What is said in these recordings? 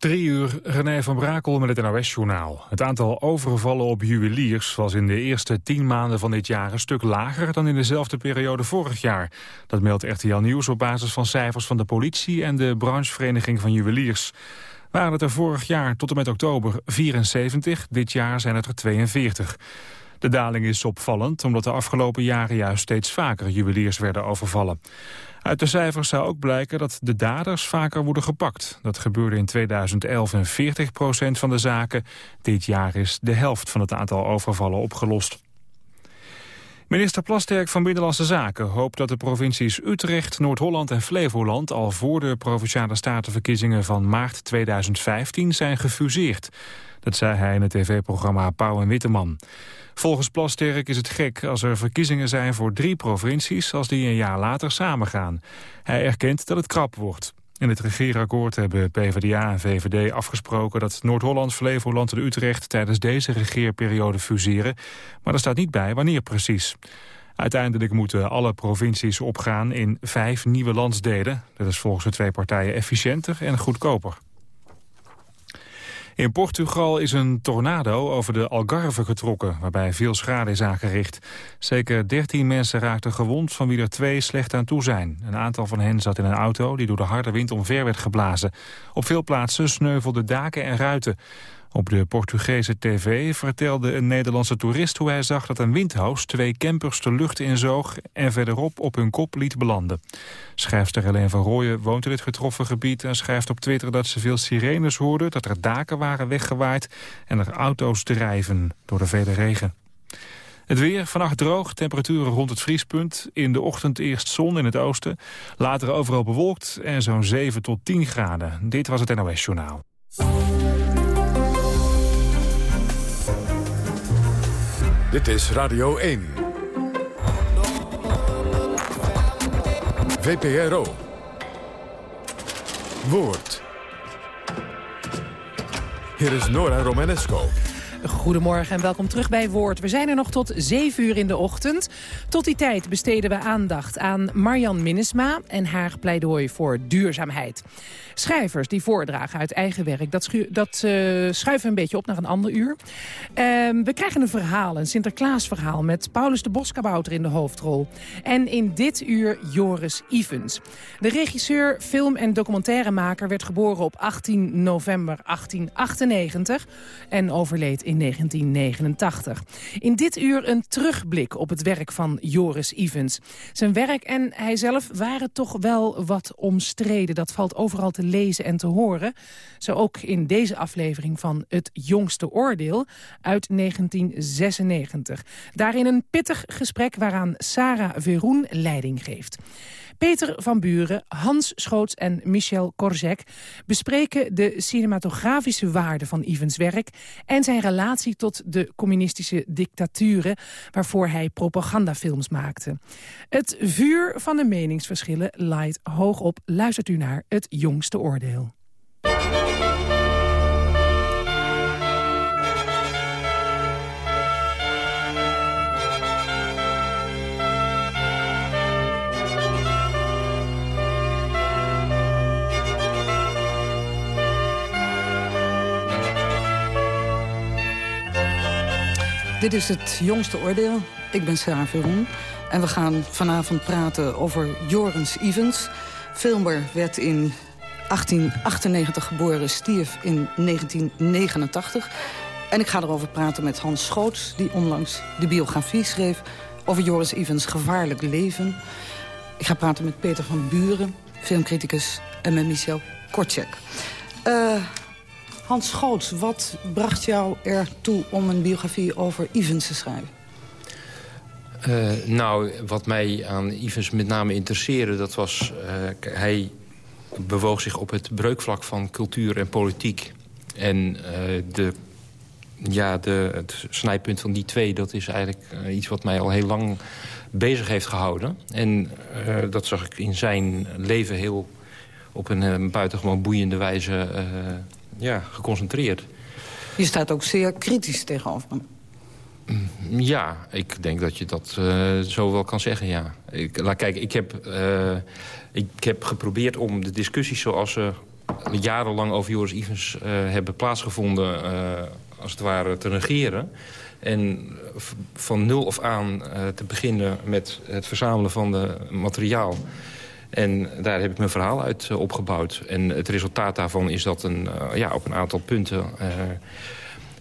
Drie uur, René van Brakel met het NOS-journaal. Het aantal overvallen op juweliers was in de eerste tien maanden van dit jaar... een stuk lager dan in dezelfde periode vorig jaar. Dat meldt RTL Nieuws op basis van cijfers van de politie... en de branchevereniging van juweliers. Waren het er vorig jaar tot en met oktober 74, dit jaar zijn het er 42. De daling is opvallend omdat de afgelopen jaren juist steeds vaker juweliers werden overvallen. Uit de cijfers zou ook blijken dat de daders vaker worden gepakt. Dat gebeurde in 2011 en 40 procent van de zaken. Dit jaar is de helft van het aantal overvallen opgelost. Minister Plasterk van Binnenlandse Zaken hoopt dat de provincies Utrecht, Noord-Holland en Flevoland al voor de Provinciale Statenverkiezingen van maart 2015 zijn gefuseerd. Dat zei hij in het tv-programma Pauw en Witteman. Volgens Plasterk is het gek als er verkiezingen zijn voor drie provincies... als die een jaar later samengaan. Hij erkent dat het krap wordt. In het regeerakkoord hebben PvdA en VVD afgesproken... dat Noord-Holland, Flevoland en Utrecht tijdens deze regeerperiode fuseren. Maar er staat niet bij wanneer precies. Uiteindelijk moeten alle provincies opgaan in vijf nieuwe landsdelen. Dat is volgens de twee partijen efficiënter en goedkoper. In Portugal is een tornado over de Algarve getrokken, waarbij veel schade is aangericht. Zeker 13 mensen raakten gewond, van wie er twee slecht aan toe zijn. Een aantal van hen zat in een auto die door de harde wind omver werd geblazen. Op veel plaatsen sneuvelden daken en ruiten. Op de Portugese tv vertelde een Nederlandse toerist hoe hij zag dat een windhoos twee campers de lucht inzoog en verderop op hun kop liet belanden. Schrijfster Helene van Rooyen woont in het getroffen gebied en schrijft op Twitter dat ze veel sirenes hoorde, dat er daken waren weggewaaid en er auto's drijven door de vele regen. Het weer, vannacht droog, temperaturen rond het vriespunt. In de ochtend eerst zon in het oosten, later overal bewolkt en zo'n 7 tot 10 graden. Dit was het NOS Journaal. Dit is Radio 1. VPRO. Woord. Hier is Nora Romanesco. Goedemorgen en welkom terug bij Woord. We zijn er nog tot 7 uur in de ochtend. Tot die tijd besteden we aandacht aan Marjan Minnesma en haar pleidooi voor duurzaamheid. Schrijvers die voordragen uit eigen werk, dat, dat uh, schuiven een beetje op naar een ander uur. Uh, we krijgen een verhaal, een Sinterklaasverhaal met Paulus de Boskabouter in de hoofdrol. En in dit uur Joris Ivens. De regisseur, film- en documentairemaker werd geboren op 18 november 1898 en overleed in 1989. In dit uur een terugblik op het werk van Joris Ivens. Zijn werk en hij zelf waren toch wel wat omstreden. Dat valt overal te lezen en te horen. Zo ook in deze aflevering van Het Jongste Oordeel uit 1996. Daarin een pittig gesprek waaraan Sarah Veroen leiding geeft. Peter van Buren, Hans Schoots en Michel Korzek... bespreken de cinematografische waarde van Ivens werk... en zijn relatie tot de communistische dictaturen... waarvoor hij propagandafilms maakte. Het vuur van de meningsverschillen laait hoog op. Luistert u naar het jongste oordeel. Dit is het jongste oordeel. Ik ben Sarah Veron. En we gaan vanavond praten over Jorens Evans. Filmer werd in 1898 geboren, stierf in 1989. En ik ga erover praten met Hans Schoots... die onlangs de biografie schreef over Joris Evans' gevaarlijk leven. Ik ga praten met Peter van Buren, filmcriticus... en met Michel Kortschek. Uh, Hans Schoots, wat bracht jou ertoe om een biografie over Ivens te schrijven? Uh, nou, wat mij aan Ivens met name interesseerde... dat was, uh, hij bewoog zich op het breukvlak van cultuur en politiek. En uh, de, ja, de, het snijpunt van die twee... dat is eigenlijk iets wat mij al heel lang bezig heeft gehouden. En dat zag ik in zijn leven heel op een buitengewoon boeiende wijze ja, geconcentreerd. Je staat ook zeer kritisch tegenover hem. Mm, ja, ik denk dat je dat uh, zo wel kan zeggen, ja. Ik, laat, kijk, ik heb, uh, ik heb geprobeerd om de discussies zoals ze jarenlang over Joris Ivens hebben plaatsgevonden... als het ware te negeren. En van nul of aan te beginnen met het verzamelen van de materiaal... En daar heb ik mijn verhaal uit opgebouwd. En het resultaat daarvan is dat een, ja, op een aantal punten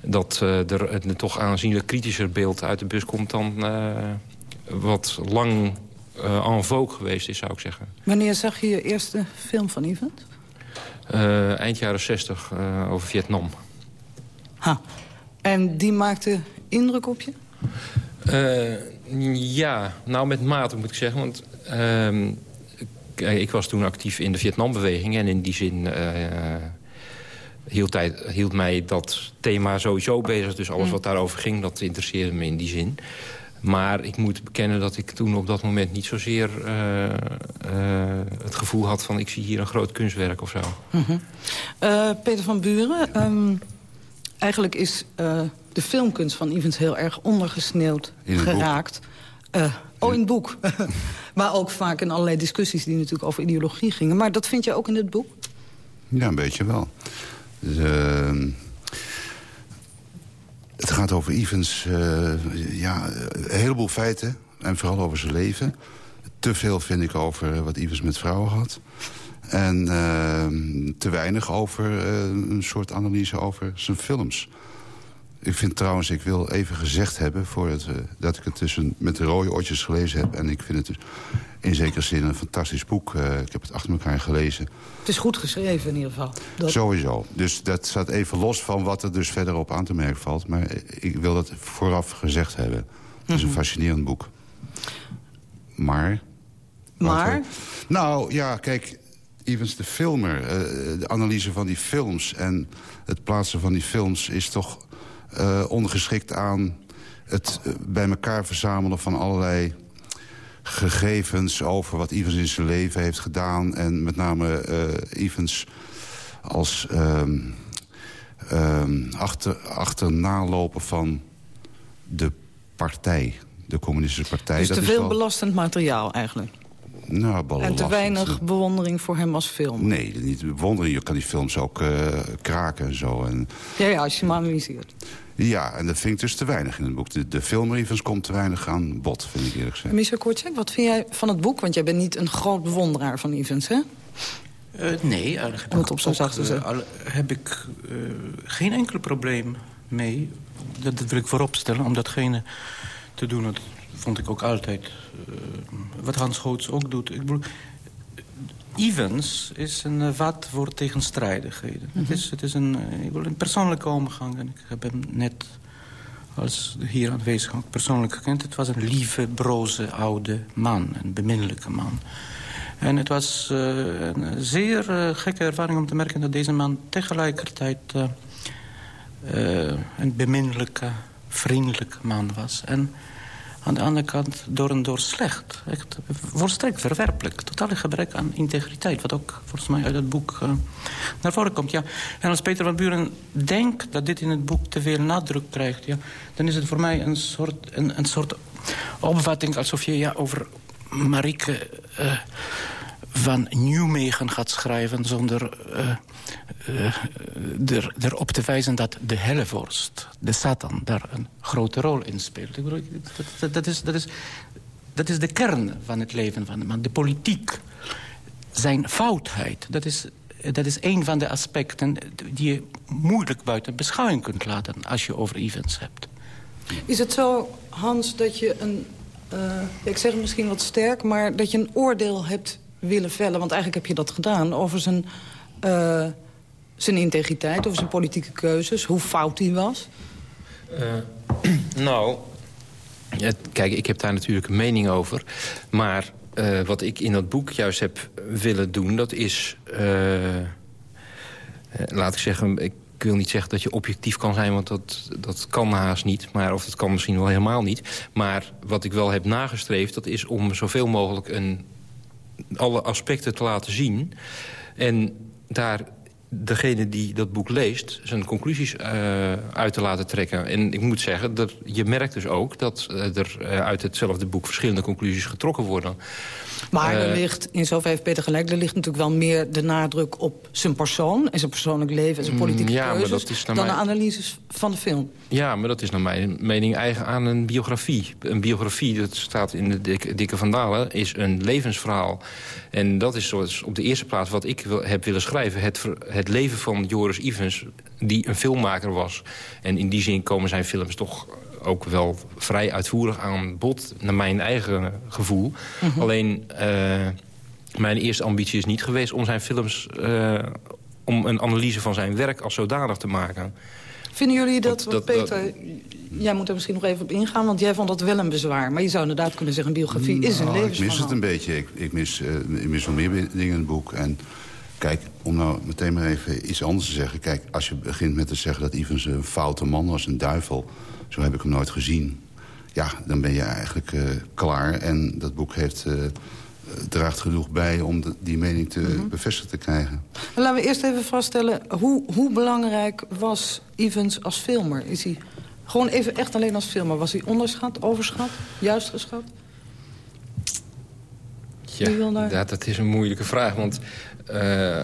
dat uh, er een toch aanzienlijk kritischer beeld uit de bus komt... dan wat lang en vogue geweest is, zou ik zeggen. Wanneer zag je je eerste film van Event? eind jaren 60, over Vietnam. Ha. En die maakte indruk op je? ja, nou met mate moet ik zeggen. Want ehm, ik was toen actief in de Vietnambeweging... en in die zin hield, hij, hield mij dat thema sowieso bezig. Dus alles mm. wat daarover ging, dat interesseerde me in die zin. Maar ik moet bekennen dat ik toen op dat moment niet zozeer uh, uh, het gevoel had van... ik zie hier een groot kunstwerk of zo. Mm -hmm. uh, Peter van Buren, um, eigenlijk is de filmkunst van Evans heel erg ondergesneeuwd geraakt. Oh, in het boek. maar ook vaak in allerlei discussies die natuurlijk over ideologie gingen. Maar dat vind je ook in het boek? Ja, een beetje wel. Dus, uh, het gaat over Evans, uh, ja, een heleboel feiten. En vooral over zijn leven. Te veel vind ik over wat Evans met vrouwen had. En te weinig over een soort analyse over zijn films. Ik vind trouwens, ik wil even gezegd hebben... voordat uh, dat ik het tussen met de rode oortjes gelezen heb... en ik vind het dus in zekere zin een fantastisch boek. Uh, ik heb het achter elkaar gelezen. Het is goed geschreven in ieder geval. Dat... Sowieso. Dus dat staat even los van wat er dus verder op aan te merken valt. Maar ik wil dat vooraf gezegd hebben. Het is een mhm. fascinerend boek. Maar... Maar? Nou, ja, kijk... Evans de filmer, uh, de analyse van die films... en het plaatsen van die films is toch uh, ondergeschikt aan... het uh, bij elkaar verzamelen van allerlei gegevens over wat Evans in zijn leven heeft gedaan. En met name uh, Evans als um, um, achter, van de partij. De communistische partij. Dus te veel belastend materiaal eigenlijk? Nou, en te weinig bewondering voor hem als film? Nee, niet bewondering. Je kan die films ook uh, kraken en zo. En... Ja, ja, als je hem analyseert. Ja, en dat vind ik dus te weinig in het boek. De, de filmrevens komt te weinig aan bod, vind ik eerlijk gezegd. Michel Kortschek, wat vind jij van het boek? Want jij bent niet een groot bewonderaar van Evans, hè? Uh, nee, eigenlijk heb ik, op zo zacht uh, heb ik uh, geen enkel probleem mee. Dat, dat, wil ik vooropstellen, om datgene te doen. Dat vond ik ook altijd wat Hans Goots ook doet. Ik bedoel, Evans is een wat voor tegenstrijdigheden. het, is, het is een, uh, ik wil een persoonlijke omgang. En ik heb hem net als hier aanwezig ook persoonlijk gekend. Het was een lieve, broze, oude man. Een beminnelijke man. En het was uh, een zeer gekke ervaring om te merken... dat deze man tegelijkertijd een beminnelijke, vriendelijke man was. En aan de andere kant door en door slecht. Echt volstrekt verwerpelijk. Totaal gebrek aan integriteit. Wat ook volgens mij uit het boek uh, naar voren komt. Ja. En als Peter van Buren denkt dat dit in het boek te veel nadruk krijgt... Ja, dan is het voor mij een soort, een, een soort opvatting... alsof je ja, over Marieke... Uh, van Nijmegen gaat schrijven zonder uh, uh, er, erop te wijzen dat de hellevorst, de Satan, daar een grote rol in speelt. Dat, is, dat, is, dat is de kern van het leven van de man. De politiek, zijn foutheid, dat is, dat is een van de aspecten die je moeilijk buiten beschouwing kunt laten als je over events hebt. Is het zo, Hans, dat je een, uh, ik zeg het misschien wat sterk, maar dat je een oordeel hebt willen vellen... want eigenlijk heb je dat gedaan, over zijn, uh, zijn integriteit... over zijn politieke keuzes, hoe fout hij was? Uh, nou, kijk, ik heb daar natuurlijk een mening over. Maar uh, wat ik in dat boek juist heb willen doen, dat is... laat ik zeggen, ik wil niet zeggen dat je objectief kan zijn... want dat, dat kan haast niet, maar, of dat kan misschien wel helemaal niet. Maar wat ik wel heb nagestreefd, dat is om zoveel mogelijk een alle aspecten te laten zien. En daar degene die dat boek leest... zijn conclusies uh, uit te laten trekken. En ik moet zeggen, dat je merkt dus ook... dat er uh, uit hetzelfde boek verschillende conclusies getrokken worden. Maar er ligt, in zover heeft Peter gelijk... er ligt natuurlijk wel meer de nadruk op zijn persoon... en zijn persoonlijk leven en zijn mm, politieke ja, keuzes... dan de analyses van de film. Ja, maar dat is naar mijn mening eigen aan een biografie. Een biografie, dat staat in de Dikke, dikke Vandalen, is een levensverhaal. En dat is zoals op de eerste plaats wat ik wil, heb willen schrijven. Het, het leven van Joris Ivens, die een filmmaker was. En in die zin komen zijn films toch ook wel vrij uitvoerig aan bod, naar mijn eigen gevoel. Mhm. Alleen, uh, mijn eerste ambitie is niet geweest om zijn films... Uh, om een analyse van zijn werk als zodanig te maken. Vinden jullie dat, dat, Peter, jij moet er misschien nog even op ingaan... want jij vond dat wel een bezwaar. Maar je zou inderdaad kunnen zeggen, een biografie is een nou, levensverhaal. Ik mis het een beetje. Ik, ik, mis, uh, ik mis wel meer dingen in het boek. En kijk, om nou meteen maar even iets anders te zeggen. Kijk, als je begint met te zeggen dat Ivens een foute man was, een duivel... zo heb ik hem nooit gezien. Ja, dan ben je eigenlijk uh, klaar. En dat boek heeft... Uh, draagt genoeg bij om de, die mening te mm bevestigd te krijgen. Laten we eerst even vaststellen, hoe, hoe belangrijk was Evans als filmer? Is hij gewoon even echt alleen als filmer? Was hij onderschat, overschat, juist geschat? Ja, dat is een moeilijke vraag, want... Uh,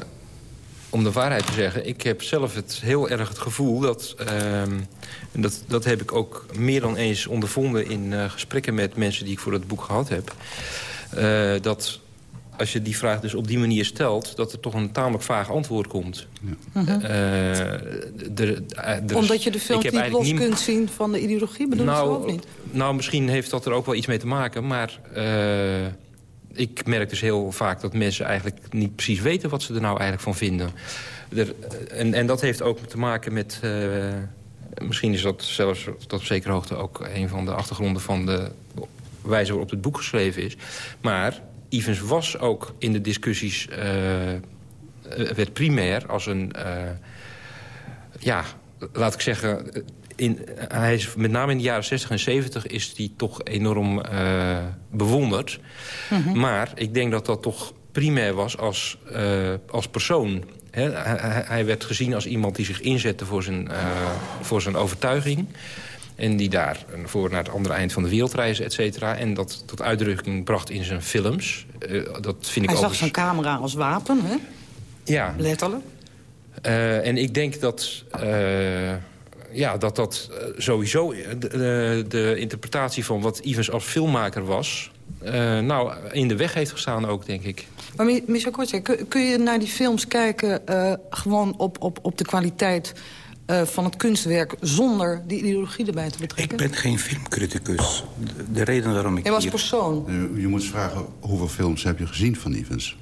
om de waarheid te zeggen, ik heb zelf het heel erg het gevoel dat... Uh, en dat, dat heb ik ook meer dan eens ondervonden in uh, gesprekken met mensen die ik voor het boek gehad heb... Uh, dat als je die vraag dus op die manier stelt... dat er toch een tamelijk vaag antwoord komt. Ja. Uh, de, de, Omdat je de film niet los kunt zien van de ideologie, bedoel nou, je ook niet? Nou, misschien heeft dat er ook wel iets mee te maken, maar... Ik merk dus heel vaak dat mensen eigenlijk niet precies weten... wat ze er nou eigenlijk van vinden. Er, en, en dat heeft ook te maken met... Uh, misschien is dat zelfs tot op zekere hoogte ook een van de achtergronden... van de wijze waarop het boek geschreven is. Maar Evans was ook in de discussies... Uh, werd primair als een... Ja, laat ik zeggen... In, hij is, met name in de jaren 60 en 70 is hij toch enorm uh, bewonderd. Mhm. Maar ik denk dat dat toch primair was als, uh, als persoon. He, hij, hij, werd gezien als iemand die zich inzette voor zijn, uh, voor zijn overtuiging. En die daar voor naar het andere eind van de wereld reizen, et cetera. En dat tot uitdrukking bracht in zijn films. Dat vind Hij ik zag zijn camera als wapen, hè? Ja. Letterlijk. En ik denk dat... Ja, dat dat sowieso de, de, interpretatie van wat Ivens als filmmaker was... nou, in de weg heeft gestaan ook, denk ik. Maar Michel Kortje, kun, kun, je naar die films kijken... gewoon op, op, op de kwaliteit uh, van het kunstwerk zonder die ideologie erbij te betrekken? Ik ben geen filmcriticus. De, de reden waarom ik Hij was persoon. Je, je moet eens vragen, hoeveel films heb je gezien van Evans?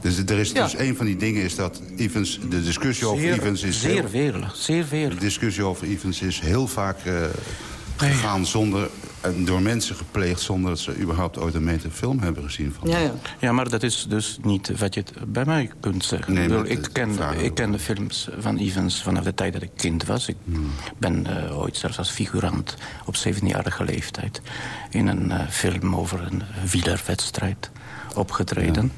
Dus er is ja. dus een van die dingen is dat Evans, de discussie over Evans is... Zeer heel, zeer wereld. De discussie over Evans is heel vaak uh, gegaan zonder en door mensen gepleegd zonder dat ze überhaupt ooit een meter film hebben gezien. Van ja, ja. ja, maar dat is dus niet wat je bij mij kunt zeggen. Nee, ik, ik, ken, ik ken de films van Evans vanaf de tijd dat ik kind was. Ik hmm. ben uh, ooit zelfs als figurant op 17-jarige leeftijd... in een uh, film over een wielerwedstrijd opgetreden.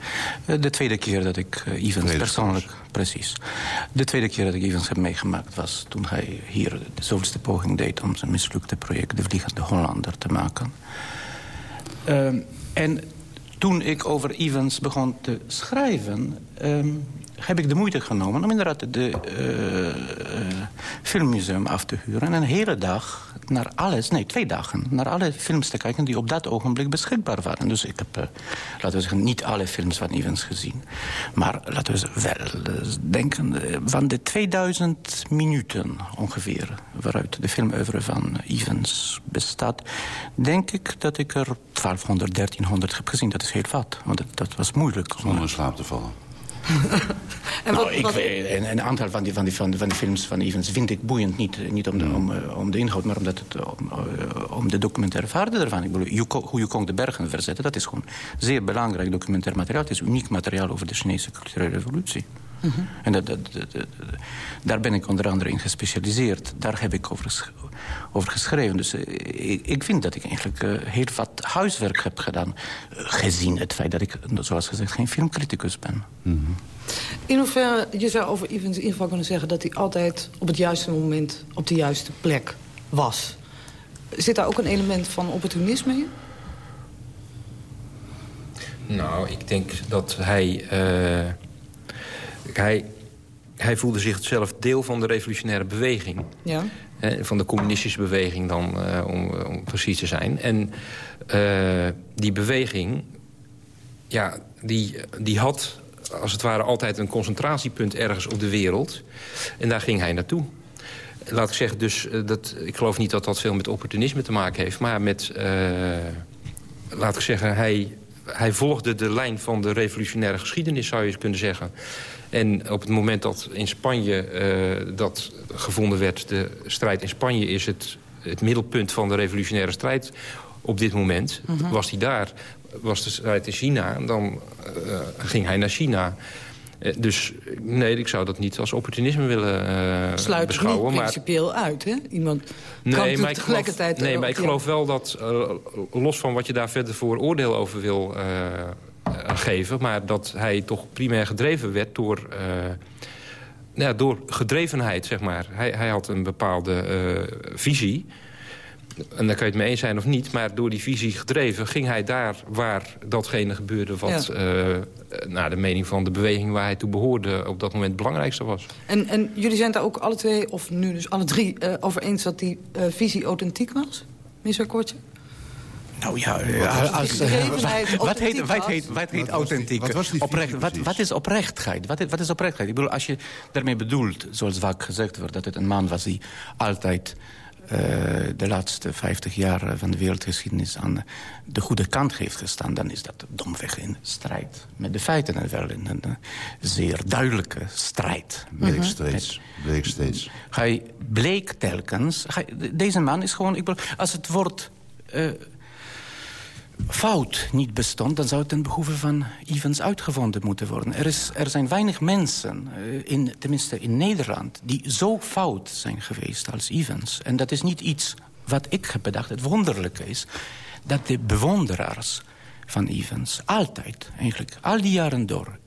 Ja. De tweede keer dat ik uh, Evans persoonlijk... Precies. De tweede keer dat ik Evans heb meegemaakt was toen hij hier de zoveelste poging deed... om zijn mislukte project De Vliegende Hollander te maken. Uh, en toen ik over Evans begon te schrijven... Uh, heb ik de moeite genomen om inderdaad de uh, filmmuseum af te huren... en een hele dag naar alles, nee, twee dagen... naar alle films te kijken die op dat ogenblik beschikbaar waren. Dus ik heb, uh, laten we zeggen, niet alle films van Evans gezien. Maar laten we wel denken, van de 2000 minuten ongeveer... waaruit de filmoeuvre van Evans bestaat... denk ik dat ik er 1200, 1300 heb gezien. Dat is heel wat, want dat, dat was moeilijk. Zonder in slaap te vallen. En nou, ik, een, een, aantal van die, van, die, van, die, van die films van Evans vind ik boeiend. Niet, niet om, de, om, eh, om de inhoud, maar omdat het, om, eh, om de documentaire vaarde ervan. Ik bedoel, hoe je kon de bergen verzetten, dat is gewoon zeer belangrijk documentair materiaal. Het is uniek materiaal over de Chinese culturele revolutie. Mhm. En dat, dat, daar ben ik onder andere in gespecialiseerd. Daar heb ik over, over geschreven. Dus ik, ik, vind dat ik eigenlijk heel wat huiswerk heb gedaan. gezien het feit dat ik, zoals gezegd, geen filmcriticus ben. Mm In hoeverre, je zou over Evans in ieder geval kunnen zeggen... dat hij altijd op het juiste moment op de juiste plek was. Zit daar ook een element van opportunisme in? Nou, ik denk dat hij... Uh, hij, hij voelde zichzelf deel van de revolutionaire beweging. Ja. van de communistische beweging dan, uh, om, om, precies te zijn. En uh, die beweging, ja, die, die had als het ware altijd een concentratiepunt ergens op de wereld. En daar ging hij naartoe. Laat ik zeggen, dus, dat, ik geloof niet dat dat veel met opportunisme te maken heeft... maar met, laat ik zeggen, hij hij volgde de lijn van de revolutionaire geschiedenis, zou je kunnen zeggen. En op het moment dat in Spanje uh, dat gevonden werd... de strijd in Spanje is het, het middelpunt van de revolutionaire strijd op dit moment. Mhm. Was hij daar, was de strijd in China, dan uh, ging hij naar China... Eh, dus nee, ik zou dat niet als opportunisme willen uh, Sluit beschouwen. Sluit principieel uit, hè? Iemand nee, kan maar tegelijkertijd... nee, maar ik geloof wel dat, uh, los van wat je daar verder voor oordeel over wil geven... maar dat hij toch primair gedreven werd door... ja, door gedrevenheid, zeg maar. Hij, hij had een bepaalde visie en daar kan je het mee eens zijn of niet... maar door die visie gedreven ging hij daar waar datgene gebeurde... wat ja. uh, naar de mening van de beweging waar hij toe behoorde... op dat moment het belangrijkste was. En, en jullie zijn daar ook alle twee, of nu dus alle drie... Uh, over eens dat die uh, visie authentiek was? Meneer Kortje? Nou ja, als, wat, heet, wat heet, wat heet authentiek? Wat, was Oprecht, wat, wat, is oprechtheid? Wat is, wat is oprechtheid? Ik bedoel, als je daarmee bedoelt, zoals vaak gezegd wordt... dat het een man was die altijd uh, de laatste 50 jaar van de wereldgeschiedenis aan de goede kant heeft gestaan... dan is dat domweg in strijd met de feiten. En wel in een zeer duidelijke strijd. Bleek mhm. steeds. Bleek steeds. Hij bleek telkens... Hij, deze man is gewoon... Ik bedoel, als het woord uh, fout niet bestond... dan zou het ten behoeve van Evans uitgevonden moeten worden. Er, is, er zijn weinig mensen, uh, in, tenminste in Nederland... die zo fout zijn geweest als Evans. En dat is niet iets wat ik heb bedacht. Het wonderlijke is dat de bewonderaars van Evans altijd, eigenlijk al die jaren door...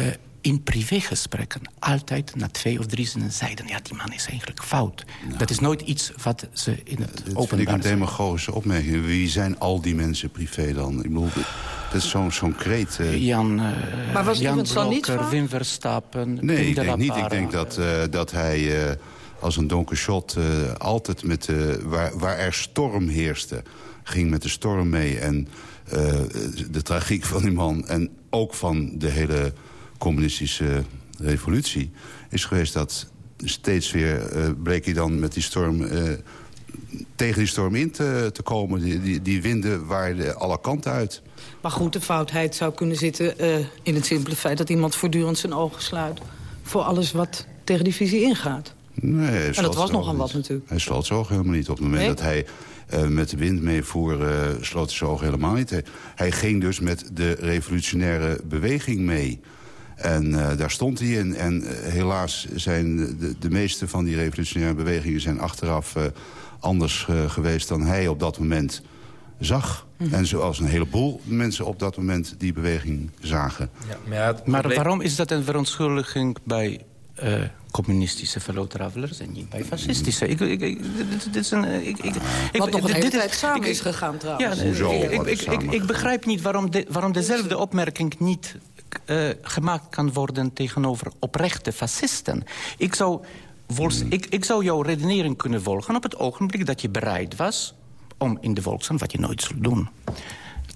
Uh, in privégesprekken altijd na twee of drie zinnen zeiden... ja, die man is eigenlijk fout. Nou. dat is nooit iets wat ze in het openbaar... vind ik een demagogische opmerking. Wie zijn al die mensen privé dan? Ik bedoel, dat is zo'n zo'n kreet. Uh... Jan, uh, maar was Jan Blokker, Wim Verstappen... Nee, ik denk niet. Ik denk dat, uh, dat hij als een Don Quixote altijd met... waar, waar er storm heerste, ging met de storm mee... en de tragiek van die man en ook van de hele communistische revolutie... is geweest dat steeds weer uh, bleek hij dan met die storm... Uh, tegen die storm in te, te komen. Die, die, die winden waarden alle kanten uit. Maar goed, de foutheid zou kunnen zitten uh, in het simpele feit... dat iemand voortdurend zijn ogen sluit voor alles wat tegen die visie ingaat. Nee, en dat was nogal wat natuurlijk. Hij sloot zijn ogen helemaal niet. Op het moment dat hij uh, met de wind meevoer, uh, sloot zijn ogen helemaal niet. Hij ging dus met de revolutionaire beweging mee... En uh, daar stond hij in. En uh, helaas zijn de, de, meeste van die revolutionaire bewegingen... zijn achteraf uh, anders geweest dan hij op dat moment zag. Mm -hmm. En zoals een heleboel mensen op dat moment die beweging zagen. Ja, maar, ja, maar waarom is dat een verontschuldiging bij communistische fellow travelers en niet bij fascistische. Ik, ik, ik, dit, is een, ik, ik, Wat nog een hele tijd samen is gegaan trouwens. Ja, Hoezo, ik, ik, ik, ik, begrijp niet waarom, de, waarom dezelfde opmerking niet uh, gemaakt kan worden tegenover oprechte fascisten. Ik zou, ik, ik zou jouw redenering kunnen volgen op het ogenblik dat je bereid was... om in de Volkskrant, wat je nooit zult doen,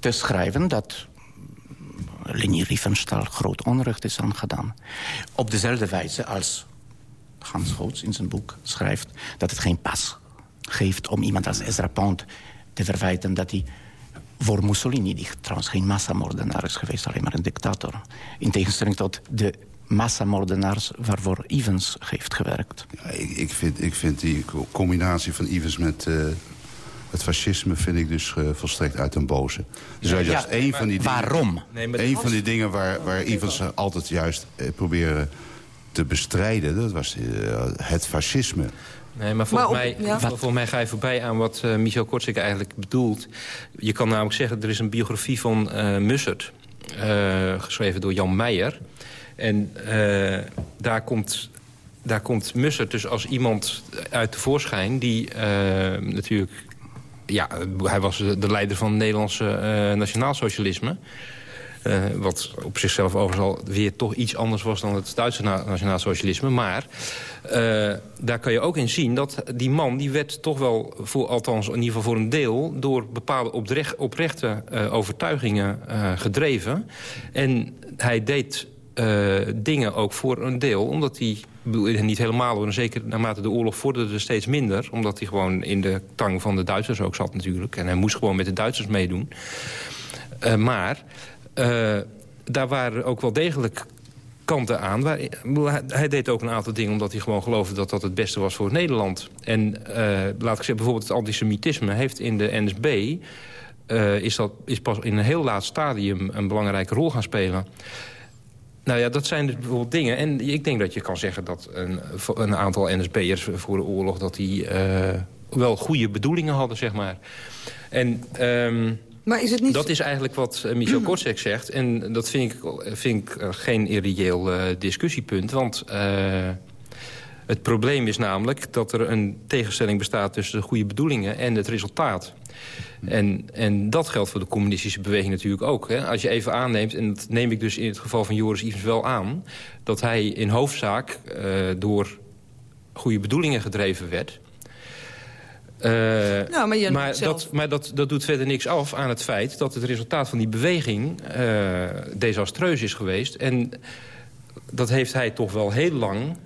te schrijven dat Leni Riefenstahl groot onrecht is aangedaan. Op dezelfde wijze als Hans Goots in zijn boek schrijft... dat het geen pas geeft om iemand als Ezra Pound te verwijten... dat hij voor Mussolini, die trouwens geen massamoordenaar is geweest, alleen maar een dictator. In tegenstelling tot de massamoordenaars waarvoor Evans heeft gewerkt. Ja, ik, ik, vind, ik vind die combinatie van Evans met, uh, het fascisme vind ik dus uh, volstrekt uit een boze. Dus dat is juist één van die dingen... Waarom? Een van die dingen waar, waar Ivans altijd juist eh, proberen te bestrijden... dat was uh, het fascisme. Nee, maar volgens, mij, volgens mij ga je voorbij aan wat uh, Michel Kortsik eigenlijk bedoelt. Je kan namelijk zeggen, er is een biografie van uh, Mussert... Uh, geschreven door Jan Meijer. En daar komt daar komt Mussert dus als iemand uit de voorschijn... die natuurlijk ja, hij was de leider van het Nederlandse uh, nationaalsocialisme. Uh, wat op zichzelf overigens al weer toch iets anders was dan het Duitse na nationaalsocialisme. Maar uh, daar kan je ook in zien dat die man... die werd toch wel, voor, althans in ieder geval voor een deel... door bepaalde oprecht, oprechte uh, overtuigingen gedreven. En hij deed dingen ook voor een deel, omdat hij niet helemaal, maar zeker naarmate de oorlog vorderde steeds minder. Omdat hij gewoon in de tang van de Duitsers ook zat natuurlijk. En hij moest gewoon met de Duitsers meedoen. Maar daar waren ook wel degelijk kanten aan. Waar, hij deed ook een aantal dingen omdat hij gewoon geloofde dat dat het beste was voor Nederland. En uh, laat ik zeggen, bijvoorbeeld het antisemitisme heeft in de NSB... is, dat, is pas in een heel laat stadium een belangrijke rol gaan spelen. Nou ja, dat zijn dus bijvoorbeeld dingen. En ik denk dat je kan zeggen dat een, een aantal NSB'ers voor de oorlog... dat die wel goede bedoelingen hadden, zeg maar. En... Um, maar is het niet... Dat is eigenlijk wat eh, Michel Kortsek zegt. En dat vind ik, vind ik geen irreëel uh, discussiepunt. Want uh, het probleem is namelijk dat er een tegenstelling bestaat... tussen de goede bedoelingen en het resultaat. En, en dat geldt voor de communistische beweging natuurlijk ook. Hè. Als je even aanneemt, en dat neem ik dus in het geval van Joris Ivens wel aan... dat hij in hoofdzaak uh, door goede bedoelingen gedreven werd... Uh, nou, maar, maar, dat, maar dat, dat doet verder niks af aan het feit... dat het resultaat van die beweging uh, desastreus is geweest. En dat heeft hij toch wel heel lang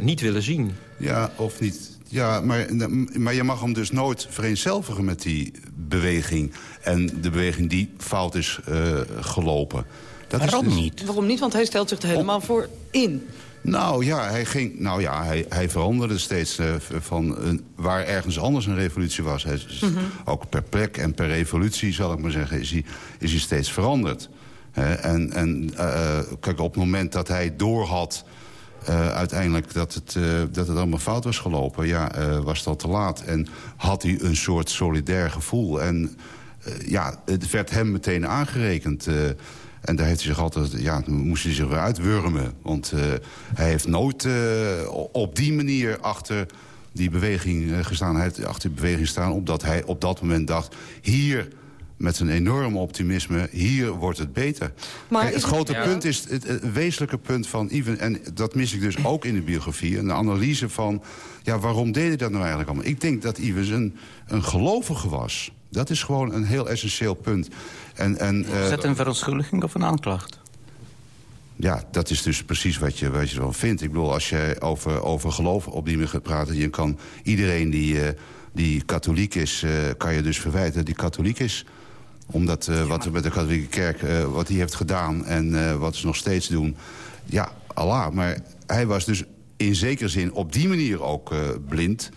niet willen zien. Ja, of niet ja, maar, maar je mag hem dus nooit vereenzelvigen met die beweging. En de beweging die fout is uh, gelopen. Dat Waarom is dus... niet? Waarom niet? Want hij stelt zich er helemaal voor in. Nou ja, hij, ging, nou ja, hij, hij veranderde steeds uh, van een, waar ergens anders een revolutie was. Hij mm -hmm. Ook per plek en per revolutie, zal ik maar zeggen, is hij, is hij steeds veranderd. Uh, en en uh, kijk, op het moment dat hij doorhad uh, uiteindelijk dat het, dat het allemaal fout was gelopen. Ja, was dat te laat. En had hij een soort solidair gevoel. En ja, het werd hem meteen aangerekend. En daar heeft hij zich altijd, ja, moest hij zich weer uitwurmen. Want hij heeft nooit op die manier achter die beweging gestaan. Hij heeft achter die beweging staan omdat hij op dat moment dacht... hier met zijn enorme optimisme, hier wordt het beter. Maar het grote punt is, het, wezenlijke punt van Ivan... en dat mis ik dus ook in de biografie, een analyse van... ja, waarom deed hij dat nou eigenlijk allemaal? Ik denk dat Ivan een, een gelovige was. Dat is gewoon een heel essentieel punt. En, en, is dat een verontschuldiging of een aanklacht? Ja, dat is dus precies wat je, wat je ervan vindt. Ik bedoel, als je over, over geloof op die manier gaat praten... je kan iedereen die, uh, die katholiek is, uh, kan je dus verwijten dat die katholiek is omdat uh, wat er met de katholieke kerk, uh, wat hij heeft gedaan en uh, wat ze nog steeds doen... ja, Allah. Maar hij was dus in zekere zin op die manier ook blind...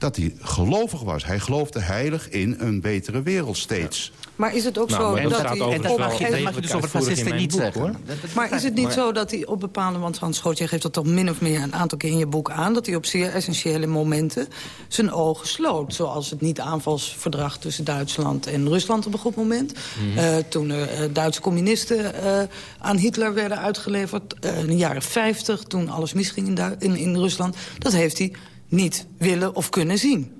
dat hij gelovig was. Hij geloofde heilig in een betere wereld steeds. Maar is het ook nou, zo dat hij... En dat mag je, je dus over fascisten niet zeggen. Hoor. Maar is het niet zo dat hij op bepaalde... want Hans Schootje geeft dat toch min of meer een aantal keer in je boek aan... dat hij op zeer essentiële momenten zijn ogen sloot. Zoals het niet-aanvalsverdrag tussen Duitsland en Rusland op een goed moment. Mm -hmm. uh, toen er uh, Duitse communisten uh, aan Hitler werden uitgeleverd. in de jaren 50, toen alles misging in, in, in Rusland. Dat heeft hij niet willen of kunnen zien.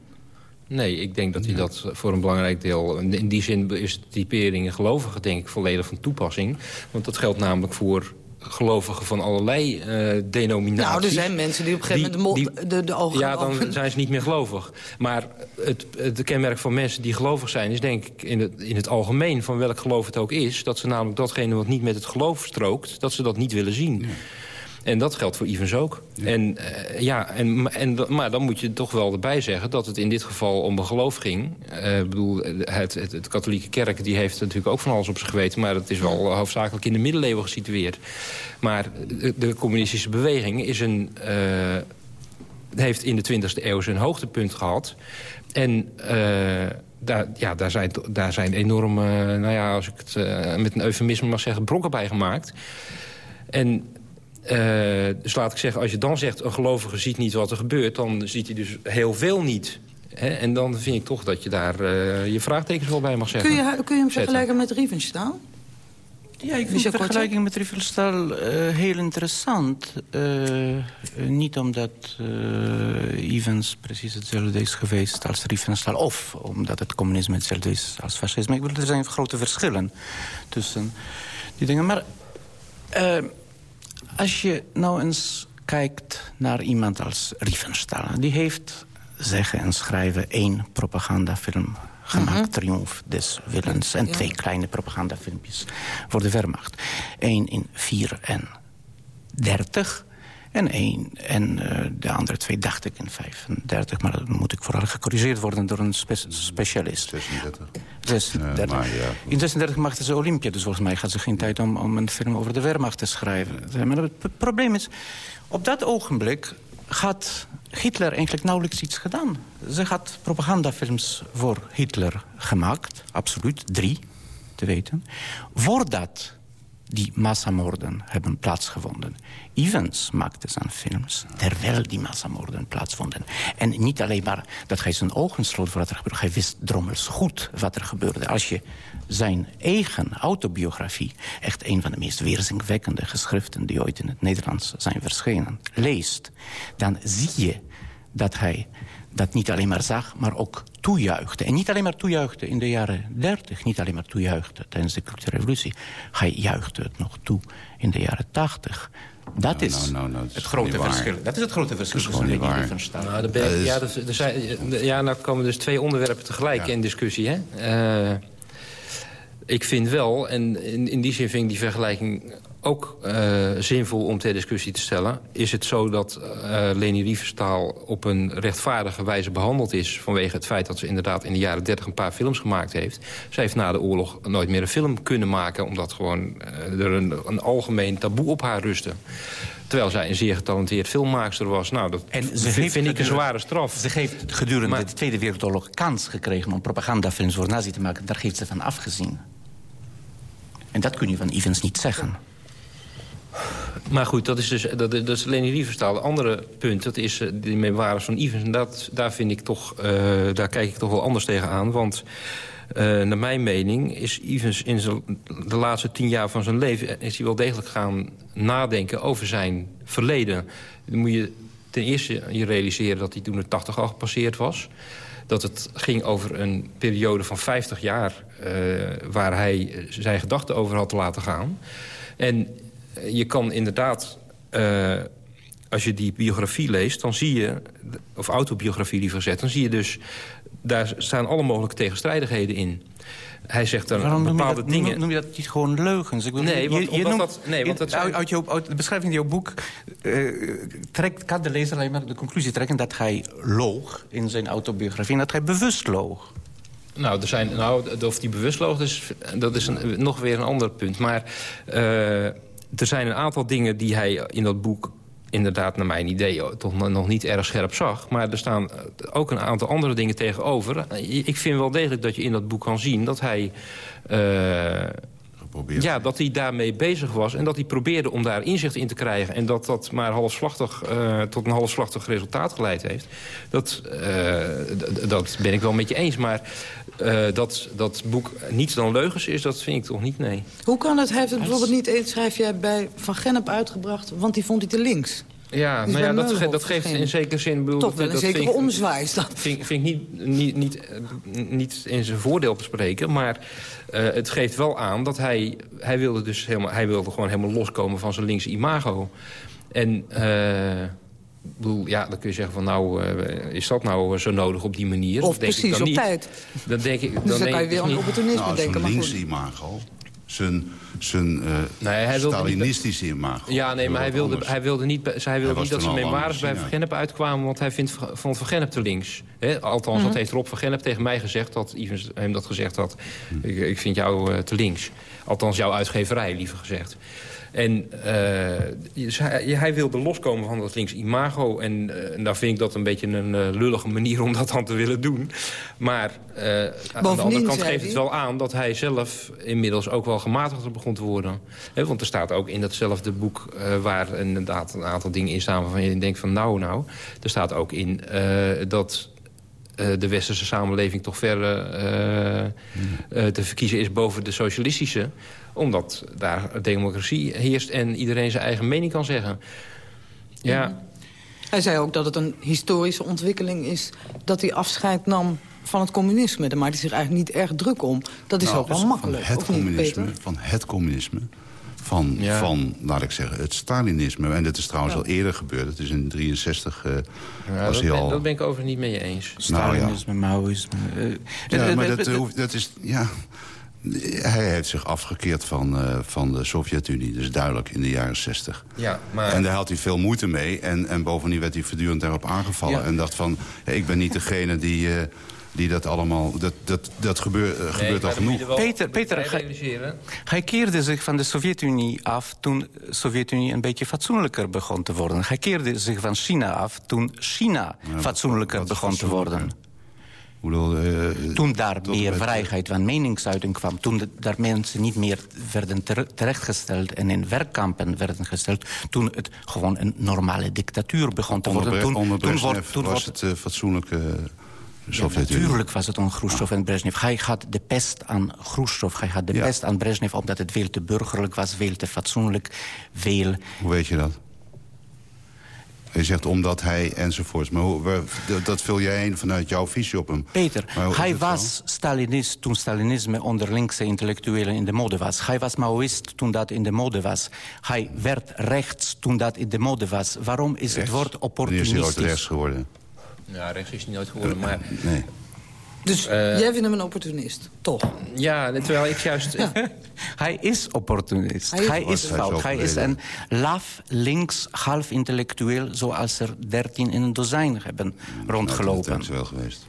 Nee, ik denk dat hij dat voor een belangrijk deel... in die zin is de typering gelovigen denk ik volledig van toepassing. Want dat geldt namelijk voor gelovigen van allerlei uh, denominaties. Nou, er zijn mensen die op een gegeven moment de, de, de ogen Ja, dan zijn ze niet meer gelovig. Maar het, het kenmerk van mensen die gelovig zijn... is denk ik in het, in het algemeen, van welk geloof het ook is... dat ze namelijk datgene wat niet met het geloof strookt... dat ze dat niet willen zien. En dat geldt voor Ivens ook. Ja. En, uh, ja, en, en, maar dan moet je toch wel erbij zeggen... dat het in dit geval om een geloof ging. Uh, ik bedoel, het, het, het, katholieke kerk die heeft natuurlijk ook van alles op zich geweten... maar het is wel hoofdzakelijk in de middeleeuwen gesitueerd. Maar de, de communistische beweging is een... Uh, heeft in de 20e eeuw zijn hoogtepunt gehad. En daar, ja, daar, zijn, daar zijn enorme, nou ja, als ik het met een eufemisme mag zeggen, brokken bij gemaakt. En dus laat ik zeggen, als je dan zegt... een gelovige ziet niet wat er gebeurt... dan ziet hij dus heel veel niet. En dan vind ik toch dat je daar uh, je vraagtekens wel bij mag zeggen. Kun je, kun je hem vergelijken met Riefenstahl? Ja, ik vind de vergelijking met Riefenstahl uh, heel interessant. Uh, niet omdat Evans precies hetzelfde is geweest als Riefenstahl... of omdat het communisme hetzelfde is als fascisme. Ik bedoel, er zijn grote verschillen tussen die dingen. Maar als je nou eens kijkt naar iemand als Riefenstahl... die heeft zeggen en schrijven één propagandafilm gemaakt. Mm Triomf des Willens. En twee kleine propagandafilmpjes voor de Wehrmacht. Eén in 34 en, één, en uh, de andere twee dacht ik in 35. Maar dan moet ik vooral gecorrigeerd worden door een spe specialist. 36. 36. Uh, maar, ja. In 36 maakten ze Olympia. Dus volgens mij gaat ze geen tijd om, om een film over de Wehrmacht te schrijven. Maar het probleem is, op dat ogenblik gaat Hitler eigenlijk nauwelijks iets gedaan. Ze had propagandafilms voor Hitler gemaakt. Absoluut, drie, te weten. Voordat die massamoorden hebben plaatsgevonden. Evans maakte zijn films terwijl die massamoorden plaatsvonden. En niet alleen maar dat hij zijn ogen sloot voor wat er gebeurde. Hij wist drommels goed wat er gebeurde. Als je zijn eigen autobiografie... echt een van de meest weerzinwekkende geschriften... die ooit in het Nederlands zijn verschenen, leest... dan zie je dat hij dat niet alleen maar zag, maar ook toejuichte. En niet alleen maar toejuichte in de jaren 30, niet alleen maar toejuichte tijdens de culturele revolutie. Hij juichte het nog toe in de jaren 80. Dat nou, is nou, nou, het grote verschil. Dat is het grote verschil tussen nou, de ja, er zijn, ja, nou komen dus twee onderwerpen tegelijk in discussie. Hè? Uh, ik vind wel, en in, in die zin vind ik die vergelijking ook uh, zinvol om ter discussie te stellen. Is het zo dat uh, Leni Riefenstahl op een rechtvaardige wijze behandeld is... vanwege het feit dat ze inderdaad in de jaren 30 een paar films gemaakt heeft. Ze heeft na de oorlog nooit meer een film kunnen maken... omdat gewoon uh, er een, een algemeen taboe op haar rustte. Terwijl zij een zeer getalenteerd filmmaakster was. Nou, dat en ze vind, vind ik een zware straf. Ze heeft gedurende de Tweede Wereldoorlog kans gekregen... om propagandafilms voor nazi te maken. Daar heeft ze van afgezien. En dat kun je van Evans niet zeggen. Maar goed, dat is dus dat, dat is Riefenstahl. Het andere punt, dat is uh, de memoires van Evans. En dat, daar, vind ik toch, uh, daar kijk ik toch wel anders tegenaan. Want uh, naar mijn mening is Evans in de laatste tien jaar van zijn leven... is hij wel degelijk gaan nadenken over zijn verleden. Dan moet je ten eerste je realiseren dat hij toen de 80 al gepasseerd was dat het ging over een periode van 50 jaar... Waar hij zijn gedachten over had laten gaan. En je kan inderdaad... Uh, als je die biografie leest, dan zie je... of autobiografie liever gezegd, dan zie je dus... daar staan alle mogelijke tegenstrijdigheden in. Hij zegt dan Waarom bepaalde noem dat, dingen... Noem je dat niet gewoon leugens? Ik nee, want, je, je noemt, dat, nee, want dat uit, je, uit, de beschrijving in jouw boek uh, trekt, kan de lezer alleen maar de conclusie trekken... dat hij loog in zijn autobiografie en dat hij bewust loog. Nou, er zijn, nou of die bewust loog, dus, dat is een, nog weer een ander punt. Maar... Uh, er zijn een aantal dingen die hij in dat boek inderdaad naar mijn idee toch nog niet erg scherp zag. Maar er staan ook een aantal andere dingen tegenover. Ik vind wel degelijk dat je in dat boek kan zien dat hij... Uh, ja, dat hij daarmee bezig was en dat hij probeerde om daar inzicht in te krijgen... en dat dat maar halfslachtig, uh, tot een halfslachtig resultaat geleid heeft. Dat, uh, dat ben ik wel met je eens, maar uh, dat dat boek niets dan leugens is, dat vind ik toch niet, nee. Hoe kan het? Hij heeft het bijvoorbeeld niet, schrijf jij, bij Van Gennep uitgebracht... want die vond hij te links. Ja, dus nou ja dat, ge dat geeft in zekere zin... Bedoel, Toch wel een zekere omzwaai is dat. Vind, vind ik niet, niet, niet, niet in zijn voordeel bespreken, maar uh, het geeft wel aan dat hij... Hij wilde, dus helemaal, hij wilde gewoon helemaal loskomen van zijn linkse imago. En... Uh, bedoel, ja, dan kun je zeggen van nou, uh, is dat nou zo nodig op die manier? Of precies ik dan op niet. tijd. Dan denk ik, dan, dus dan kan je weer aan opportunisme nou, denken. Links imago zijn, zijn uh, nee, hij Stalinistische imago. Ja, nee, maar hij wilde, hij wilde niet, hij wilde niet dat zijn memoires bij Van Gennep uitkwamen... want hij vindt, vond Van Gennep te links. He, althans, mm dat heeft Rob Van Gennep tegen mij gezegd... dat Ivens hem dat gezegd had. Hm. Ik, ik, vind jou uh, te links. Althans, jouw uitgeverij, liever gezegd. En uh, hij, hij, wilde loskomen van dat links imago. En, uh, en daar vind ik dat een beetje een uh, lullige manier om dat dan te willen doen. Maar aan de andere kant geeft het wel aan dat hij zelf inmiddels ook wel gematigder begon te worden. He, want er staat ook in datzelfde boek waar inderdaad een aantal dingen in staan... waarvan je denkt van nou, nou. Er staat ook in dat de westerse samenleving toch ver uh, te verkiezen is boven de socialistische omdat daar democratie heerst en iedereen zijn eigen mening kan zeggen. Ja. Hij zei ook dat het een historische ontwikkeling is... dat hij afscheid nam van het communisme. Daar maakt hij zich eigenlijk niet erg druk om. Dat is nou, ook wel makkelijk. Van het, communisme, van het communisme. Van, van, laat ik zeggen, het Stalinisme. En dat is trouwens al eerder gebeurd. Het is in 63 uh, ja, was hij al... Dat ben ik over niet mee eens. Stalinisme, nou, ja. Maoïsme. Uh, ja, maar dat, dat is... Ja, hij heeft zich afgekeerd van, uh, van de Sovjet-Unie. Dus duidelijk in de jaren 60. Ja, maar... En daar had hij veel moeite mee. En, en bovendien werd hij voortdurend daarop aangevallen. En dacht van, ik ben niet degene die... Uh, die dat allemaal... Dat, dat, dat gebeur, uh, nee, gebeurt al genoeg. Peter, Peter hij, hij, keerde zich van de Sovjet-Unie af... toen de Sovjet-Unie een beetje fatsoenlijker begon te worden. Hij keerde zich van China af toen China ja, fatsoenlijker begon te worden. Bedoel, uh, toen daar meer vrijheid van meningsuiting kwam... toen de, daar mensen niet meer werden terechtgesteld... en in werkkampen werden gesteld... toen het gewoon een normale dictatuur begon te worden. Toen, onder toen, wordt, toen was het uh, fatsoenlijke Sovjet-Unie. natuurlijk was het om Khrushchev en Brezhnev. Hij had de pest aan Khrushchev, hij had de ja. pest aan Brezhnev... omdat het veel te burgerlijk was, veel te fatsoenlijk, veel... Hoe weet je dat? Je zegt omdat hij enzovoorts. Maar hoe, dat vul jij in vanuit jouw visie op hem. Peter, hij was Stalinist toen Stalinisme onder linkse intellectuelen in de mode was. Hij was Maoïst toen dat in de mode was. Hij werd rechts toen dat in de mode was. Waarom is het woord opportunistisch? Wanneer is hij ooit rechts geworden? Ja, rechts is hij nooit geworden, maar... Nee. Dus uh, jij vindt hem een opportunist, toch? Ja, terwijl ik juist... Ja. hij is opportunist. Hij is, hij is fout. Hij is een laf, links, half intellectueel... zoals er dertien in een dozijn hebben rondgelopen. dat is wel geweest.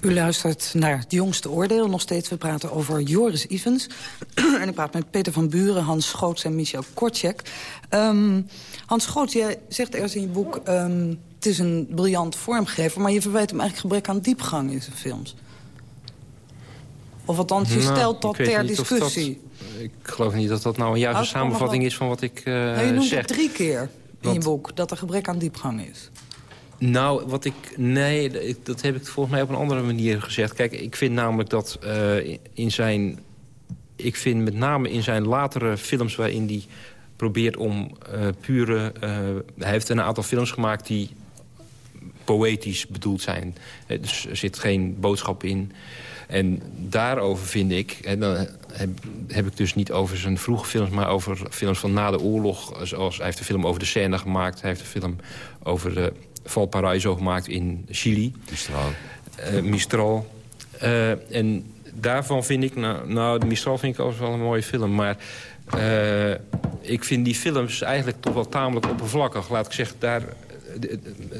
U luistert naar het jongste oordeel. Nog steeds, we praten over Joris Ivens. en ik praat met Peter van Buren, Hans Schoots en Michel Kortjek. Um, Hans Schoots, jij zegt eerst in je boek... Um, het is een briljant vormgever... maar je verwijt hem eigenlijk gebrek aan diepgang in zijn films. Of althans, je nou, stelt dat ter discussie. Dat, ik geloof niet dat dat nou een juiste samenvatting is van wat ik uh, nou, je noemt zeg. het drie keer in je boek, dat er gebrek aan diepgang is. Nou, wat ik... Nee, dat heb ik volgens mij op een andere manier gezegd. Kijk, ik vind namelijk dat uh, in zijn... Ik vind met name in zijn latere films waarin hij probeert om uh, pure... Uh, hij heeft een aantal films gemaakt die poëtisch bedoeld zijn. Dus er zit geen boodschap in. En daarover vind ik, en dan heb, heb, ik dus niet over zijn vroege films... maar over films van na de oorlog. Zoals, hij heeft een film over de Seine gemaakt. Hij heeft een film over de Valparaiso gemaakt in Chili. Mistral. Uh, Mistral. Uh, en daarvan vind ik... Nou, nou, de Mistral vind ik ook wel een mooie film, maar... Uh, ik vind die films eigenlijk toch wel tamelijk oppervlakkig. Laat ik zeggen, daar...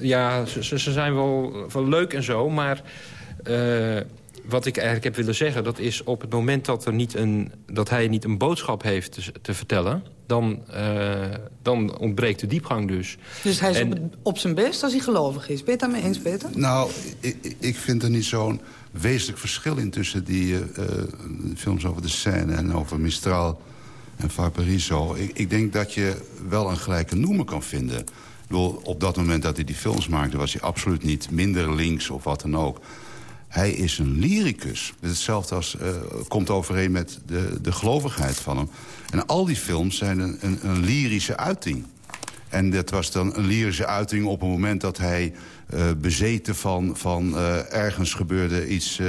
Ja, ze, ze zijn wel, wel leuk en zo, maar wat ik eigenlijk heb willen zeggen... dat is op het moment dat, er niet een, dat hij niet een boodschap heeft te, te vertellen... Dan, uh, dan ontbreekt de diepgang dus. Dus hij is en, op, op, zijn best als hij gelovig is. Ben je het daarmee eens, Peter? Nou, ik, ik vind er niet zo'n wezenlijk verschil in... tussen die uh, films over de scène en over Mistral en Valparaiso. Ik, ik denk dat je wel een gelijke noemer kan vinden... Op dat moment dat hij die films maakte... was hij absoluut niet minder links of wat dan ook. Hij is een lyricus. Hetzelfde als, uh, komt overeen met de, de gelovigheid van hem. En al die films zijn een, een, een lyrische uiting. En dat was dan een lyrische uiting op het moment dat hij uh, bezeten van, van uh, ergens gebeurde iets, uh,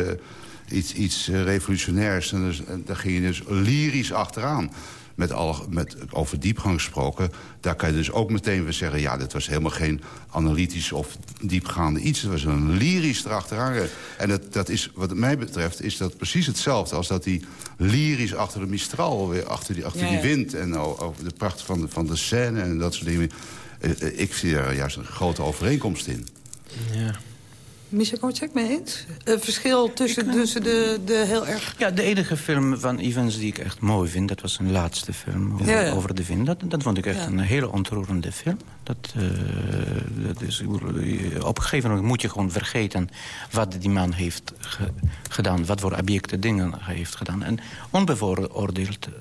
iets, iets revolutionairs. En, dus, en daar ging je dus lyrisch achteraan met alle, met, over diepgang gesproken... daar kan je dus ook meteen weer zeggen... ja, dit was helemaal geen analytisch of diepgaande iets. Het was een lyrisch erachteraan. En dat, dat is, wat mij betreft is dat precies hetzelfde... als dat die lyrisch achter de Mistral, weer achter die, achter ja, ja. die wind... en over de pracht van de, van de scène en dat soort dingen. Ik zie daar juist een grote overeenkomst in. Ja. Michel Korczak mee eens? Het verschil tussen, tussen de, de heel erg... Ja, de enige film van Evans die ik echt mooi vind... dat was zijn laatste film over, over de wind. Dat, dat vond ik echt een hele ontroerende film. Dat, uh, dat is, op een gegeven moment moet je gewoon vergeten... wat die man heeft gedaan, wat voor objecten dingen hij heeft gedaan. En onbevooroordeeld uh,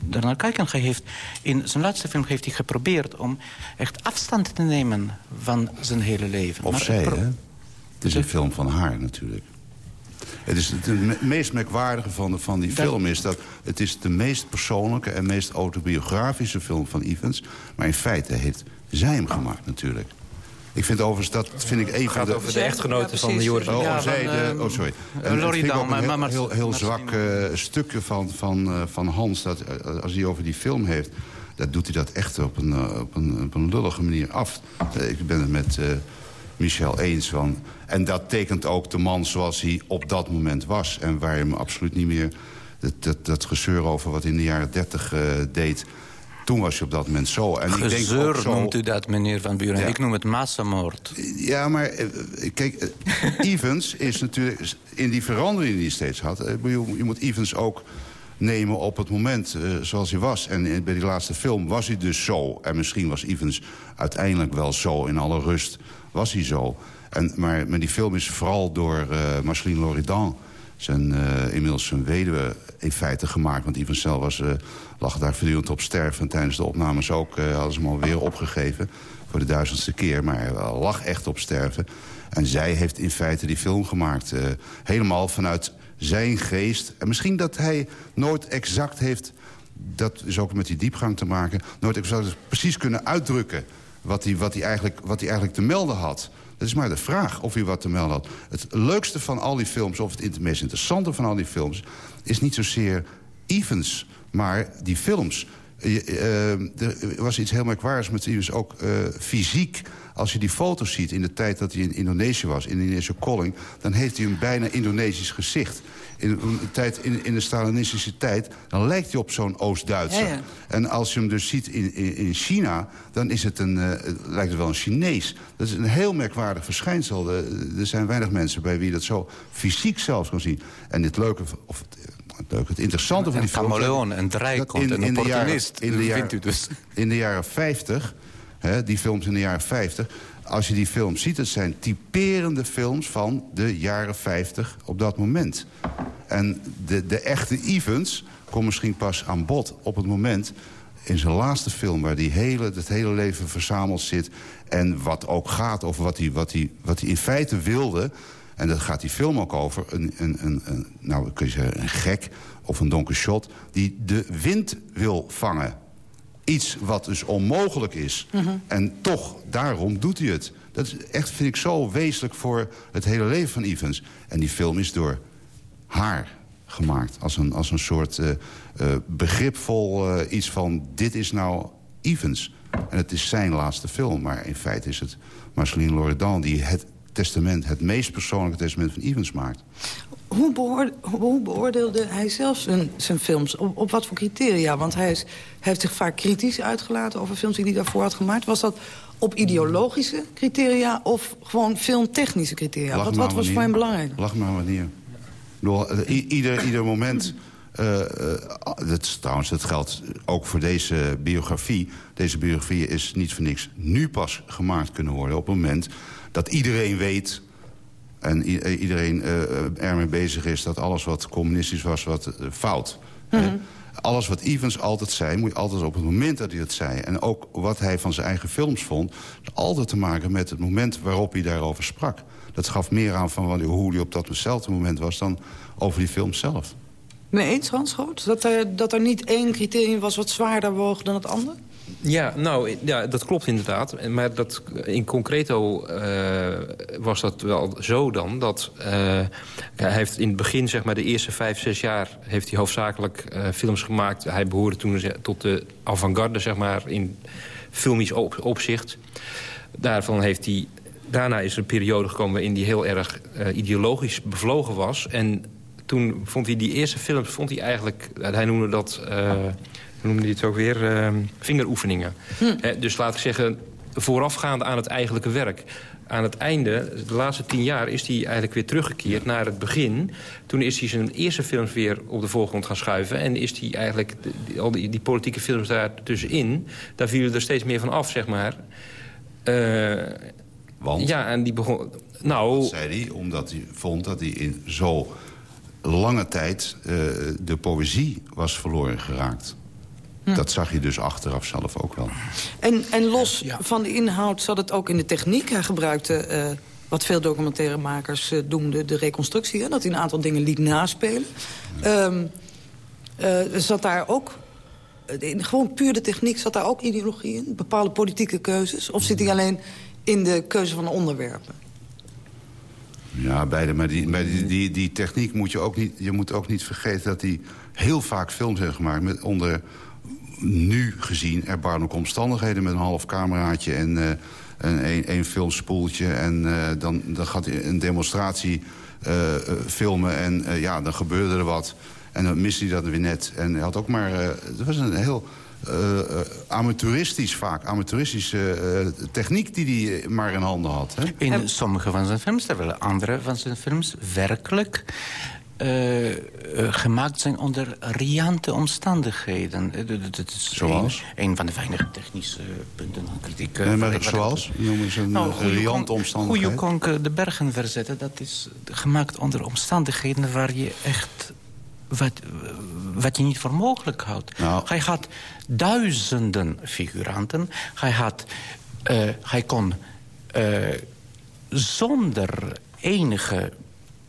daarnaar kijken. Hij heeft, in zijn laatste film heeft hij geprobeerd om echt afstand te nemen van zijn hele leven. Of zij, hè? Het is een film van haar natuurlijk. Het, is het, meest merkwaardige van, van die film is dat... het is de meest persoonlijke en meest autobiografische film van Evans. Maar in feite heeft zij hem gemaakt natuurlijk. Ik vind overigens, dat vind ik een van de... over de echtgenoten van Joris. Oh, zij de, oh, sorry. En Loridan, een heel, heel, heel zwak uh, stukje van, van, uh, van Hans... Dat, uh, als hij over die film heeft... dat doet hij dat echt op een, op een, op een lullige manier af. Ik ben het met Michel eens van... en dat tekent ook de man zoals hij op dat moment was... en waar je hem absoluut niet meer... dat, dat, dat gezeur over wat hij in de jaren dertig deed toen was je op dat moment zo. En Gezeur ik denk ook zo... noemt u dat, meneer Van Buren. Ja. Ik noem het massamoord. Ja, maar eh, kijk, eh, Evans is natuurlijk... in die verandering die hij steeds had... Eh, je moet Evans ook nemen op het moment uh, zoals hij was. En bij die laatste film was hij dus zo. En misschien was Evans uiteindelijk wel zo. In alle rust was hij zo. En, maar, maar die film is vooral door uh, Marceline Loridan... zijn uh, inmiddels zijn weduwe in feite gemaakt. Want Evans zelf was lag daar voortdurend op sterven. En tijdens de opnames ook uh, hadden ze hem alweer opgegeven. Voor de duizendste keer. Maar hij lag echt op sterven. En zij heeft in feite die film gemaakt. Uh, helemaal vanuit zijn geest. En misschien dat hij nooit exact heeft... dat is ook met die diepgang te maken... nooit exact precies kunnen uitdrukken... wat hij, wat eigenlijk, wat eigenlijk te melden had. Dat is maar de vraag of hij wat te melden had. Het leukste van al die films, of het meest interessante van al die films... is niet zozeer Evans maar die films... Uh, er was iets heel merkwaardigs met Stevens, ook uh, fysiek. Als je die foto's ziet in de tijd dat hij in Indonesië was, in Indonesië Calling... dan heeft hij een bijna Indonesisch gezicht. In, de, tijd, in, in de Stalinistische tijd, dan lijkt hij op zo'n Oost-Duitser. Ja, ja. En als je hem dus ziet in, in, in China, dan is het een, uh, lijkt het wel een Chinees. Dat is een heel merkwaardig verschijnsel. er zijn weinig mensen bij wie dat zo fysiek zelfs kan zien. En dit leuke, of leuk. Het interessante van die film... Een chameleon, een dreikont, een opportunist. In de, jaren, vindt u dus. in de jaren 50, hè, die films in de jaren 50... als je die films ziet, het zijn typerende films van de jaren 50 op dat moment. En de, de echte Evans komt misschien pas aan bod op het moment in zijn laatste film... waar die hele, het hele leven verzameld zit... en wat ook gaat over wat hij, wat hij, wat hij in feite wilde... En dat gaat die film ook over. Een, een, een, een nou, kun je zeggen, een gek of een donker shot... die de wind wil vangen. Iets wat dus onmogelijk is. Mhm. En toch, daarom doet hij het. Dat is echt, vind ik, zo wezenlijk voor het hele leven van Evans. En die film is door haar gemaakt. Als een, als een soort uh, uh, begripvol uh, iets van... dit is nou Evans. En het is zijn laatste film. Maar in feite is het Marceline Loredan die het testament... het meest persoonlijke testament van Evans maakt. Hoe, beoorde, hoe beoordeelde hij zelf zijn, zijn films? Op, op, wat voor criteria? Want hij, is, hij, heeft zich vaak kritisch uitgelaten over films die hij daarvoor had gemaakt. Was dat op ideologische criteria of gewoon filmtechnische criteria? wat, wat was voor hem belangrijk? Lach maar wanneer. Eh, ieder, ieder moment... Uh, dat, trouwens, dat geldt ook voor deze biografie. Deze biografie is niet voor niks nu pas gemaakt kunnen worden... op het moment dat iedereen weet en eh, iedereen uh, ermee bezig is... dat alles wat communistisch was, wat uh, fout. Mhm. Alles wat Evans altijd zei, moet je altijd op het moment dat hij het zei... en ook wat hij van zijn eigen films vond... altijd te maken met het moment waarop hij daarover sprak. Dat gaf meer aan van hoe hij op datzelfde moment was... dan over die film zelf. Nee, eens, Hans Groot? Dat er, dat er niet één criterium was wat zwaarder woog dan het andere? Ja, nou, ja, dat klopt inderdaad. Maar dat, in concreto uh, was dat wel zo dan... dat uh, hij heeft in het begin, zeg maar de eerste vijf, zes jaar... heeft hij hoofdzakelijk uh, films gemaakt. Hij behoorde toen tot de avant-garde, zeg maar, in filmisch op, opzicht. Daarvan heeft hij... Daarna is er een periode gekomen waarin hij heel erg ideologisch bevlogen was. En toen vond hij die eerste films, vond hij eigenlijk... Hij noemde dat hoe noemde hij het ook weer, uh, vingeroefeningen. Hm. dus laat ik zeggen, voorafgaande aan het eigenlijke werk. Aan het einde, de laatste tien jaar, is hij eigenlijk weer teruggekeerd naar het begin. Toen is hij zijn eerste films weer op de voorgrond gaan schuiven. En is hij eigenlijk, die, al die, die, politieke films daar tussenin... daar vielen er steeds meer van af, zeg maar. Uh, Want? Ja, en die begon... Nou, dat zei hij, omdat hij vond dat hij in zo lange tijd uh, de poëzie was verloren geraakt. Hm. Dat zag je dus achteraf zelf ook wel. En, en los ja. van de inhoud zat het ook in de techniek. Hij gebruikte, uh, wat veel documentairemakers uh, noemden, de reconstructie. Hè? Dat hij een aantal dingen liet naspelen. Ja. Um, zat daar ook, in, gewoon puur de techniek, zat daar ook ideologie in? Bepaalde politieke keuzes? Of zit hij alleen in de keuze van de onderwerpen? Ja, beide. Maar die, die, die, die, techniek moet je ook niet... Je moet ook niet vergeten dat hij heel vaak films heeft gemaakt... Met onder nu gezien erbarmelijke omstandigheden... met een half cameraatje en uh, een, een filmspoeltje. En uh, dan, dan gaat hij een demonstratie uh, filmen en ja, dan gebeurde er wat. En dan miste hij dat weer net. En hij had ook maar... het was een heel... Uh, amateuristisch vaak, amatoristische uh, techniek die hij maar in handen had. Hè? In en... sommige van zijn films, terwijl andere van zijn films werkelijk uh, uh, gemaakt zijn onder riante omstandigheden. Uh, dat is zoals? Een, een, van de weinige technische punten van kritiek. Nee, maar zoals? Noem ze een nou, riante omstandigheid. Hoe je kon de bergen verzetten, dat is gemaakt onder omstandigheden waar je echt... Wat, wat je niet voor mogelijk houdt. Nou. Hij had duizenden figuranten. Hij, had, hij kon zonder enige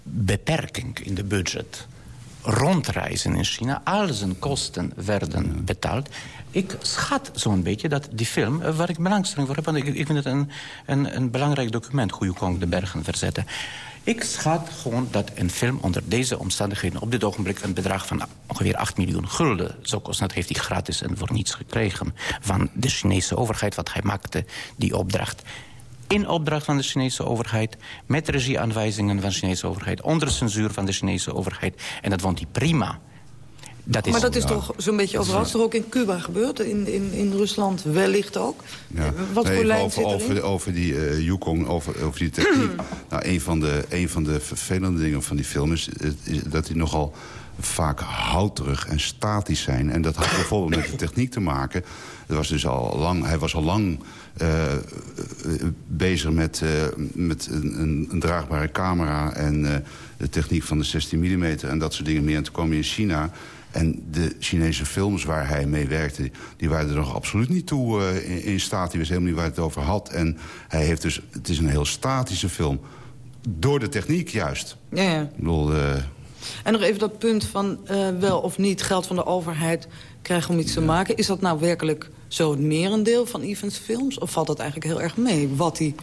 beperking in de budget rondreizen in China. Al zijn kosten werden betaald. Ik schat zo'n beetje dat die film, eh, waar ik belangstelling voor heb... want ik, ik vind het een, een, een belangrijk document... hoe je kon de bergen verzetten. Ik schat gewoon dat een film onder deze omstandigheden... op dit ogenblik een bedrag van ongeveer 8 miljoen gulden zou kosten. Dat heeft hij gratis en voor niets gekregen van de Chinese overheid... wat hij maakte, die opdracht in opdracht van de Chinese overheid... met regieaanwijzingen van de Chinese overheid... onder censuur van de Chinese overheid. En dat vond hij prima. Dat is, maar dat is toch zo'n beetje overal. is toch ook in Cuba gebeurd? In, in, in Rusland wellicht ook? Ja. Wat nee, voor lijn over, over, over die uh, Yukong, over, over die techniek. nou, een van, de, een van de vervelende dingen van die film is, is dat hij nogal vaak houterig en statisch zijn. En dat had bijvoorbeeld met de techniek te maken. Het was dus al lang, hij was al lang uh, bezig met, uh, met een, een, draagbare camera... en uh, de techniek van de 16 mm en dat soort dingen meer. En toen kwam hij in China... En de Chinese films waar hij mee werkte... die waren er nog absoluut niet toe in, in staat. Die wist helemaal niet waar het over had. En hij heeft dus... Het is een heel statische film. Door de techniek juist. Ja, ja. Ik bedoel... En nog even dat punt van wel of niet geld van de overheid krijgen om iets te maken. Is dat nou werkelijk zo het merendeel van Evans films? Of valt dat eigenlijk heel erg mee? Wat hij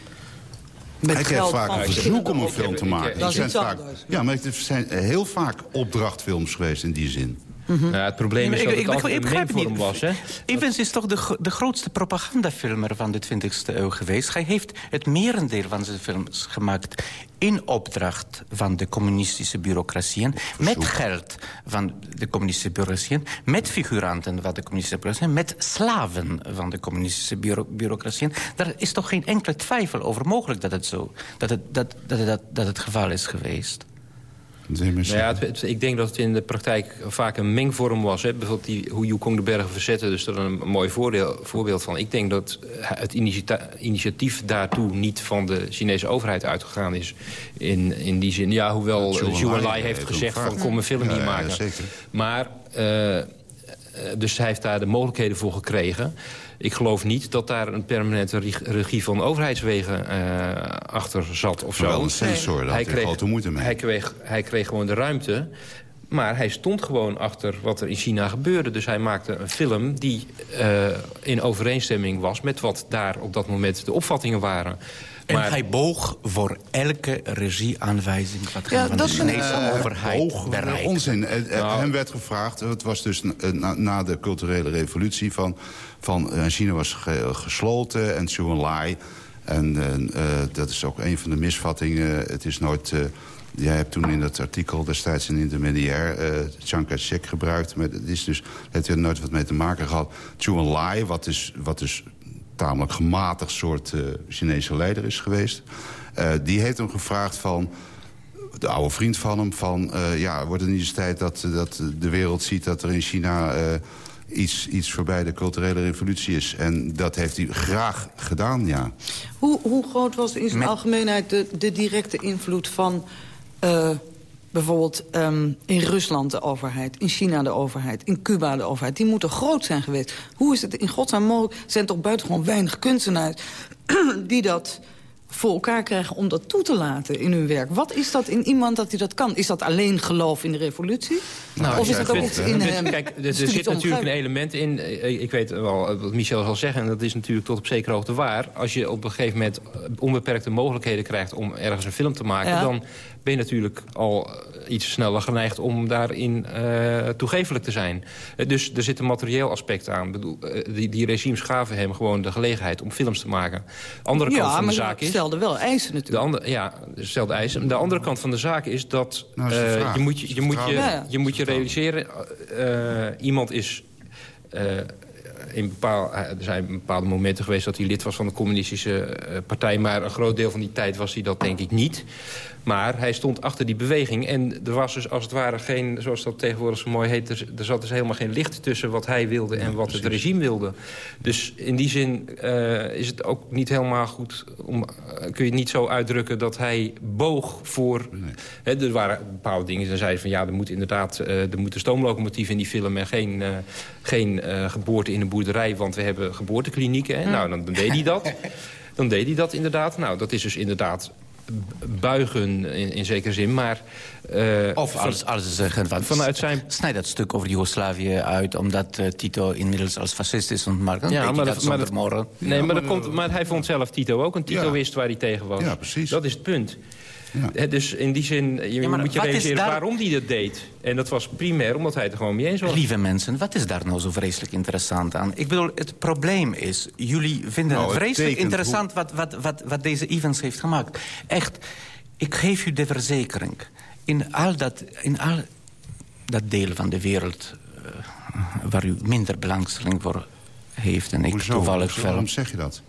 met hij geld krijgt vaak een verzoek om een film te maken. Dat iets vaak, Ja, maar het zijn heel vaak opdrachtfilms geweest in die zin. Mm -hmm. nou, het probleem is dat ik, het altijd ik, ik, was. Hè? Evans is toch de, de grootste propagandafilmer van de 20e eeuw geweest. Hij heeft het merendeel van zijn films gemaakt in opdracht van de communistische bureaucratieën... met geld van de communistische bureaucratieën... met figuranten van de communistische bureaucratieën... met slaven van de communistische bureau bureaucratieën. Daar is toch geen enkele twijfel over mogelijk dat het, zo, dat het, dat, dat, dat, dat het geval is geweest. Nou ja, het, het, ik denk dat het in de praktijk vaak een mengvorm was. Hè. Bijvoorbeeld die, hoe Yukong de bergen verzetten. Dus is een mooi voordeel, voorbeeld van. Ik denk dat het initiatief daartoe niet van de Chinese overheid uitgegaan is. In, in die zin, ja, hoewel Zhou Enlai heeft gezegd van kom een film hier maken. Ja, maar, uh, dus hij heeft daar de mogelijkheden voor gekregen. Ik geloof niet dat daar een permanente regie van overheidswegen uh, achter zat of zo. Wel een sensor, daar hij kreeg grote moeite mee. Hij kreeg, hij kreeg gewoon de ruimte. Maar hij stond gewoon achter wat er in China gebeurde. Dus hij maakte een film die uh, in overeenstemming was... met wat daar op dat moment de opvattingen waren. En maar... hij boog voor elke regieaanwijzing... wat ja, van de Chinese uh, overheid bereikt. Onzin. Nou. Hem werd gevraagd, het was dus na, na de culturele revolutie... van, van China was ge, gesloten en Zhou Enlai... En uh, dat is ook een van de misvattingen. Het is nooit... Uh, jij hebt toen in dat artikel destijds een intermediair... Uh, Chiang Kai-shek gebruikt. Maar het is dus, het heeft er nooit wat mee te maken gehad. Zhou Enlai, wat dus, wat dus tamelijk gematigd soort Chinese leider is geweest. die heeft hem gevraagd van de oude vriend van hem... van ja, wordt het niet eens tijd dat, dat de wereld ziet dat er in China iets, iets voorbij de culturele revolutie is. En dat heeft hij graag gedaan, ja. Hoe, hoe groot was in zijn algemeenheid de, de directe invloed van... Bijvoorbeeld um, in Rusland de overheid, in China de overheid... in Cuba de overheid, die moeten groot zijn geweest. Hoe is het in godsnaam mogelijk? Er zijn toch buitengewoon weinig kunstenaars die dat voor elkaar krijgen om dat toe te laten in hun werk. Wat is dat in iemand dat hij dat kan? Is dat alleen geloof in de revolutie? Nou, of is dat ook iets in hem? Kijk, er, zit natuurlijk een element in. Eh, ik weet wel wat Michel zal zeggen, en dat is natuurlijk tot op zekere hoogte waar. Als je op een gegeven moment onbeperkte mogelijkheden krijgt om ergens een film te maken... dan ben je natuurlijk al eh, iets sneller geneigd om daarin uh, toegevelijk te zijn. Uh, dus er zit een materieel aspect aan. Bedoel, uh, die, die regimes gaven hem gewoon de gelegenheid om films te maken. Andere ja, kant van de zaak is... stelde wel eisen natuurlijk. De andere, ja, stelde eisen. De andere kant van de zaak is dat nou, is je, moet je, je, moet je, ja, je, moet je realiseren... iemand is in bepaal, er zijn bepaalde momenten geweest dat hij lid was van de communistische partij... maar een groot deel van die tijd was hij dat denk ik niet. Maar hij stond achter die beweging. En er was dus als het ware geen, zoals dat tegenwoordig zo mooi heet... er, zat dus helemaal geen licht tussen wat hij wilde en wat het regime wilde. Dus in die zin uh, is het ook niet helemaal goed... Om, uh, kun je het niet zo uitdrukken dat hij boog voor... Nee. Hè, er waren bepaalde dingen, dan zei hij van ja, er moet inderdaad... Uh, er moet een stoomlocomotief in die film en geen, geen geboorte in een boerderij... want we hebben geboorteklinieken. Hè? Nou, dan, dan deed hij dat. Dan deed hij dat inderdaad. Nou, dat is dus inderdaad buigen in, in zekere zin, maar... Uh, of als, als ze zeggen, van, vanuit zijn... snijd dat stuk over Joegoslavië uit... omdat uh, Tito inmiddels als fascist is ontmarkt. Ja, maar, dat, maar, morgen. Nee, maar, maar, komt, maar hij vond zelf Tito ook een Tito ja. wist waar hij tegen was. Ja, precies. Dat is het punt. Ja. dus in die zin, je ja, moet je realiseren daar... waarom hij dat deed. En dat was primair omdat hij het er gewoon mee eens was. Lieve mensen, wat is daar nou zo vreselijk interessant aan? Ik bedoel, het probleem is, jullie vinden nou, het vreselijk interessant... Hoe... Wat, wat, wat, wat deze Evans heeft gemaakt. Echt, ik geef u de verzekering. In al dat, in al dat deel van de wereld... Uh, waar u minder belangstelling voor heeft... en ik Hoezo? toevallig Hoezo? Waarom zeg je dat?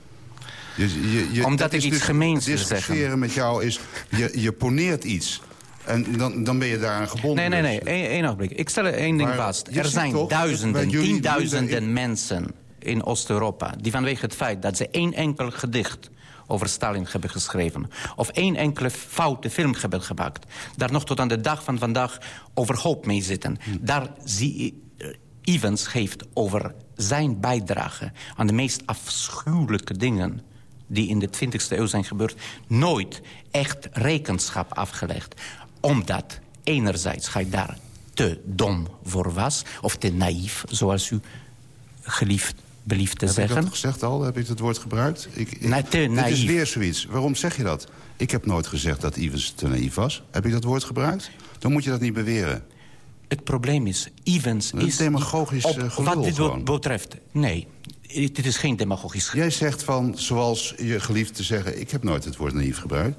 Je, je, je, Omdat ik iets dus, gemeens wil zeggen. Discussiëren met jou is, je, je poneert iets. En dan, dan ben je daaraan gebonden. Nee, nee, nee. Eén ogenblik. Ik stel één ding vast. Er zijn toch, duizenden, tienduizenden mensen in Oost-Europa... die vanwege het feit dat ze één enkel gedicht over Stalin hebben geschreven... of één enkele foute film hebben gemaakt... daar nog tot aan de dag van vandaag overhoop mee zitten. Hm. Daar zie Evans geeft over zijn bijdrage aan de meest afschuwelijke dingen die in de 20e eeuw zijn gebeurd... nooit echt rekenschap afgelegd. Omdat enerzijds hij daar te dom voor was... of te naïef, zoals u geliefd belieft te heb zeggen. Heb ik dat gezegd al? Heb ik het woord gebruikt? Ik, ik, Na, te naïef. Dit is weer zoiets. Waarom zeg je dat? Ik heb nooit gezegd dat Evans te naïef was. Heb ik dat woord gebruikt? Dan moet je dat niet beweren. Het probleem is, Evans is... demagogisch op, Wat dit betreft, nee dit is geen demagogisch... Jij zegt van, zoals je geliefd te zeggen... ik heb nooit het woord naïef gebruikt.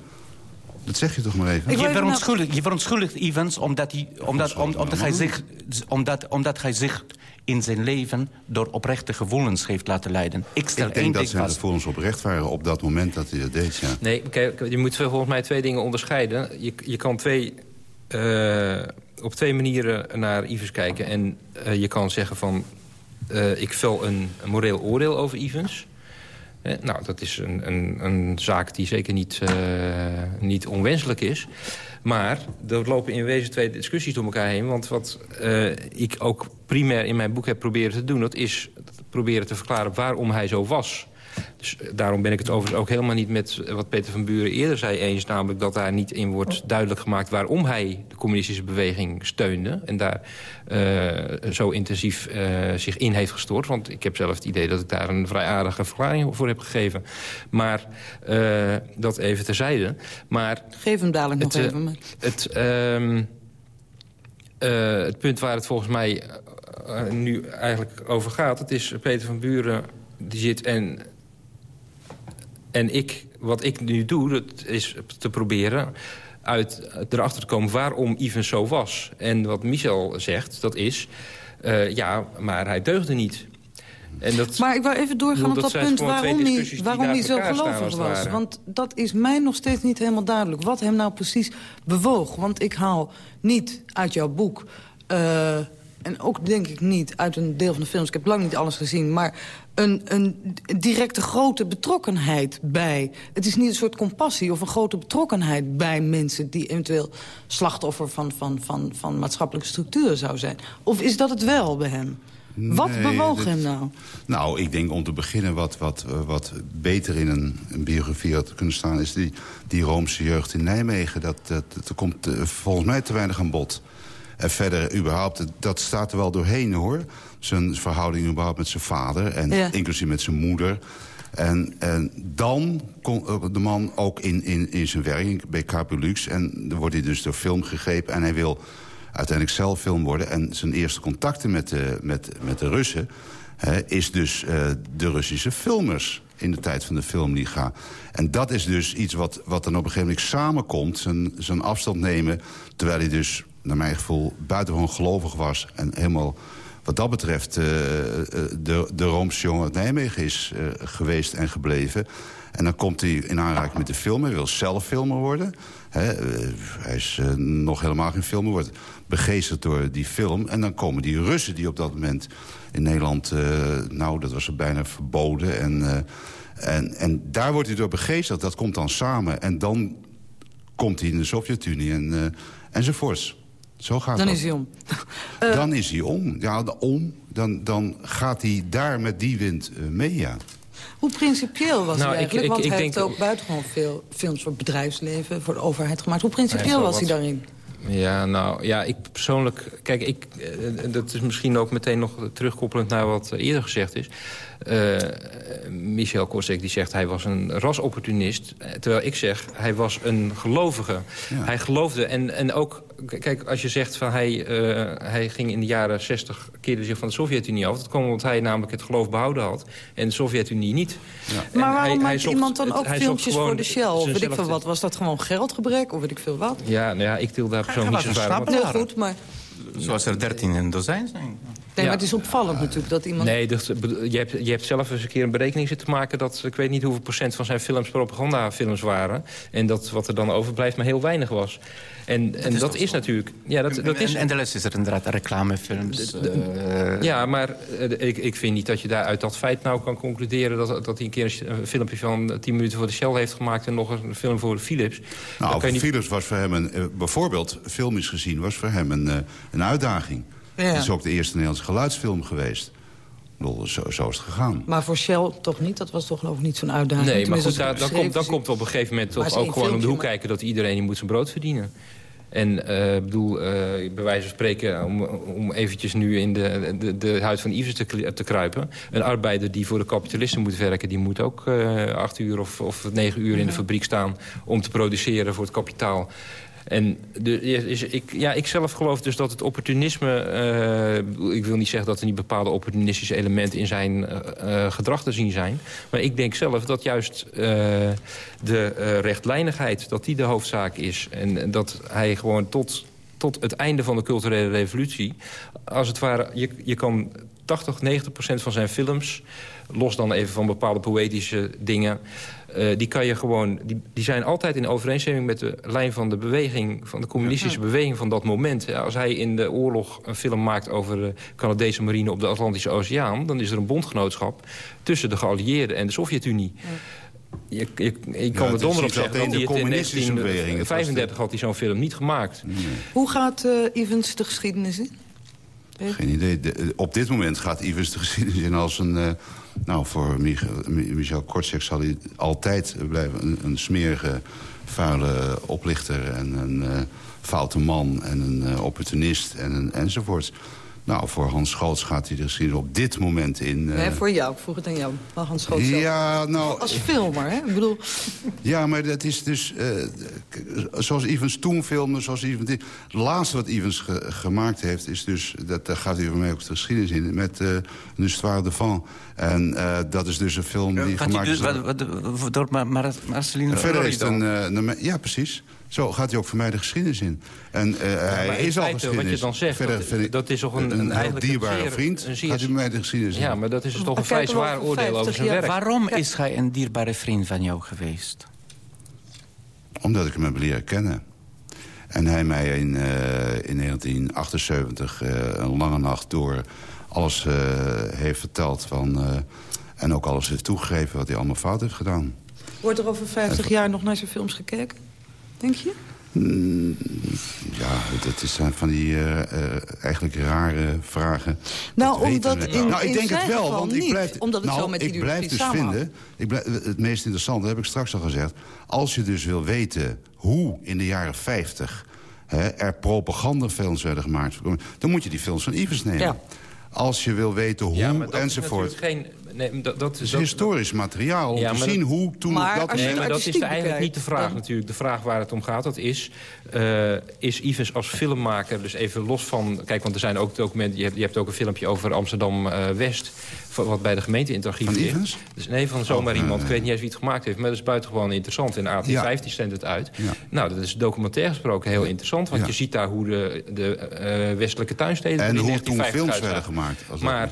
Dat zeg je toch maar even? Je verontschuldigt, je verontschuldigt Evans omdat hij, omdat, omdat, hij zich, omdat, omdat hij zich in zijn leven door oprechte gevoelens heeft laten leiden. Ik stel ik denk dat zijn gevoelens oprecht waren op dat moment dat hij dat deed, ja. Nee, kijk, je moet volgens mij twee dingen onderscheiden. Je, je kan twee, uh, op twee manieren naar Evans kijken. En uh, je kan zeggen van uh, ik vel een, moreel oordeel over Evans. Eh, nou, dat is een, een, een, zaak die zeker niet, uh, niet onwenselijk is. Maar er lopen in wezen twee discussies door elkaar heen. Want wat ik ook primair in mijn boek heb proberen te doen... dat is proberen te verklaren waarom hij zo was. Dus eh, daarom ben ik het overigens ook helemaal niet met wat Peter van Buren eerder zei eens. Namelijk dat daar niet in wordt duidelijk gemaakt waarom hij de communistische beweging steunde. En daar uh, zo intensief uh, zich in heeft gestort. Want ik heb zelf het idee dat ik daar een vrij aardige verklaring voor heb gegeven. Maar uh, dat even terzijde. Maar Geef hem dadelijk nog even. Het, uh, het punt waar het volgens mij nu eigenlijk over gaat... het is Peter van Buren die zit en en ik, wat ik nu doe, dat is te proberen uit, erachter te komen waarom Ivan zo was. En wat Michel zegt, dat is... Uh, ja, maar hij deugde niet. En dat, Maar ik wou even doorgaan op dat punt waarom hij, waarom hij zo gelovig was. Want dat is mij nog steeds niet helemaal duidelijk. Wat hem nou precies bewoog. Want ik haal niet uit jouw boek... eh, en ook denk ik niet uit een deel van de films... ik heb lang niet alles gezien, maar een, een directe grote betrokkenheid bij... het is niet een soort compassie of een grote betrokkenheid bij mensen... die eventueel slachtoffer van, van, van, van maatschappelijke structuren zou zijn. Of is dat het wel bij hem? Wat bewoog dit- hem nou? Nou, ik denk om te beginnen wat, wat, eh, wat beter in een, een biografie had kunnen staan... is die, die Roomse jeugd in Nijmegen. Dat, dat, dat komt eh, volgens mij te weinig aan bod. En verder, überhaupt, dat- staat er wel doorheen, hoor. Zijn verhouding überhaupt met zijn vader. En Ja. inclusief met zijn moeder. En, en dan komt eh, de man ook in, in, in zijn werk bij Capulux. En dan wordt hij dus door film gegrepen. En hij wil uiteindelijk zelf film worden. En zijn eerste contacten met de, met, met de Russen... hè, is dus eh, de Russische filmers in de tijd van de Filmliga. En dat is dus iets wat, wat dan op een gegeven moment samenkomt. Zijn, zijn afstand nemen, terwijl hij dus, naar mijn gevoel... buitengewoon gelovig was en helemaal wat dat betreft eh, eh, de, de Roomse jongen uit Nijmegen is eh, geweest en gebleven. En dan komt hij in aanraking met de film. Hij wil zelf filmer worden. Hij is nog helemaal geen filmer. Wordt begeesterd door die film. En dan komen die Russen die op dat moment in Nederland... nou, dat was bijna verboden. En, en, en daar wordt hij door begeesterd. Dat komt dan samen. En dan komt hij in de Sovjet-Unie en, enzovoorts. Zo gaat Dan dat. is hij om. Dan is hij om. Ja, de- om. Dan, dan gaat hij daar met die wind eh, mee, ja. Hoe principieel was Nou, hij eigenlijk? ik- Want ik hij denk- heeft ook buitengewoon veel films voor het bedrijfsleven, voor de overheid gemaakt. Hoe principieel was hij daarin? Ja, nou, ja, ik persoonlijk... Kijk, ik, eh, dat is misschien ook meteen nog terugkoppelend naar wat eerder gezegd is. Eh, Michel Korsek die zegt hij was een rasopportunist. eh, Terwijl ik zeg, hij was een gelovige. Ja. Hij geloofde en, en ook... Kijk, als je zegt van hij, eh, hij ging in de jaren 60... keerde zich van de Sovjet-Unie af. Dat kwam omdat hij namelijk het geloof behouden had. En de Sovjet-Unie niet. Maar waarom hij- hij maakt zocht- iemand dan ook hij filmpjes voor de Shell? Of weet ik veel wat? Was dat gewoon geldgebrek of weet ik veel wat? Ja, nou ja, ik deel daar persoonlijk niet zo Klaren. goed, maar, Zoals er dertien in een dozijn zijn. Nee, Ja. maar het is opvallend natuurlijk dat iemand... Nee, dat, bedo- je, hebt, je hebt zelf eens een keer een berekening zitten maken... dat ik weet niet hoeveel procent van zijn films propagandafilms waren. En dat wat er dan overblijft maar heel weinig was. En dat en is dat is natuurlijk... Ja, dat, dat is, En, en de rest is er inderdaad reclamefilms. eh, ja, maar eh, ik, ik vind niet dat je daar uit dat feit nou kan concluderen... dat, dat hij een keer een filmpje van 10 minuten voor de Shell heeft gemaakt... en nog een film voor Philips. Nou, Dan kan voor je niet- Philips was voor hem een... eh, bijvoorbeeld, filmisch gezien, was voor hem een, een uitdaging. Het is ook de eerste Nederlandse geluidsfilm geweest. Zo, zo is het gegaan. Maar voor Shell toch niet? Dat was toch geloof ik niet zo'n uitdaging? Nee, maar goed, daar, dan, komt, dan komt op een gegeven moment toch ook gewoon om de hoek kijken... dat iedereen die moet zijn brood verdienen. En eh, ik bedoel, eh, bij wijze van spreken, om, om eventjes nu in de, de, de huid van Ives te kruipen... een arbeider die voor de kapitalisten moet werken... die moet ook eh, acht uur of, of negen uur in de fabriek staan... om te produceren voor het kapitaal. En de, is, ik, ja, ik zelf geloof dus dat het opportunisme... eh, ik wil niet zeggen dat er niet bepaalde opportunistische elementen... in zijn eh, eh, gedrag te zien zijn. Maar ik denk zelf dat juist de rechtlijnigheid... dat die de hoofdzaak is. En dat hij gewoon tot, tot het einde van de culturele revolutie... als het ware, je, je kan 80, 90 procent van zijn films... los dan even van bepaalde poëtische dingen... eh, die kan je gewoon, die, die zijn altijd in overeenstemming met de lijn van de beweging, van de communistische beweging van dat moment. Ja, als hij in de oorlog een film maakt over de Canadese marine op de Atlantische Oceaan, dan is er een bondgenootschap tussen de geallieerden en de Sovjet-Unie. Je, je, je kan het er is donder op zeggen hij de het in communistische beweging, het was 1935 had hij zo'n film niet gemaakt. Hoe gaat Evans de geschiedenis in? Geen idee. De- eh, op dit moment gaat Ivers de geschiedenis in als een... eh, nou, voor Michel, Mi- Michel zal hij altijd blijven. Een, smerige, vuile oplichter en een eh, foute man... en een opportunist en een, enzovoorts. Nou, voor Hans Schoots gaat hij de geschiedenis op dit moment in... eh, Nee, voor jou, ik vroeg het aan jou. Maar Hans Schoot zelf. ja, nou, Als filmer, hè? Ik bedoel, Ja, maar dat is dus... eh, zoals Evans toen filmde, zoals Evans... dit- Het laatste wat Evans ge- gemaakt heeft, is dus... Dat, daar gaat u voor mij ook de geschiedenis in... met uh, Une Histoire de Van. En eh, dat is dus een film die Gaat hij gemaakt dus, is... wat, wat, wat- door Mar Mar Marceline verder is het een, eh, Ja, precies. Zo gaat hij ook voor mij de geschiedenis in. En uh, hij is al geschiedenis. Wat je dan zegt, Verder, dat, dat, is toch een, een, een dierbare vriend. Een zeer, gaat hij mij de geschiedenis Ja, maar dat is dus toch een vrij zwaar oordeel over zijn werk. Waarom is hij een dierbare vriend van jou geweest? Omdat ik hem heb leren kennen. En hij mij in, uh, in 1978 uh, een lange nacht door alles uh, heeft verteld van... en ook alles heeft toegegeven wat hij allemaal fout heeft gedaan. Wordt er over 50 jaar nog naar zijn films gekeken? Denk je? Mm, ja, dat zijn van die uh, uh, eigenlijk rare vragen. Nou, omdat in, nou, ik denk het wel, want ik blijf, omdat het nou, zo met ik blijf dus vinden. Ik blijf, het meest interessante heb ik straks al gezegd. Als je dus wil weten hoe in de jaren 50 hè, er propagandafilms werden gemaakt, dan moet je die films van Ivers nemen. Ja. Als je wil weten hoe ja, maar dat enzovoort. Is geen, nee, dat, dat is historisch materiaal om ja, te zien hoe toen maar dat... Nee, maar dat is eigenlijk niet de vraag natuurlijk. De vraag waar het om gaat, dat is... Uh, is Ivens als filmmaker, dus even los van... Kijk, want er zijn ook documenten... Je hebt, je hebt ook een filmpje over Amsterdam-West... Uh, wat bij de gemeente in het archief ligt. Ivens? Dus nee, van zomaar oh, iemand. Uh, ik weet niet eens wie het gemaakt heeft, maar dat is buitengewoon interessant. In AT15 ja. zendt het uit. Ja. Nou, dat is documentair gesproken heel interessant. Want je ziet daar hoe de, de westelijke tuinsteden... En hoe toen films werden gemaakt. Als maar,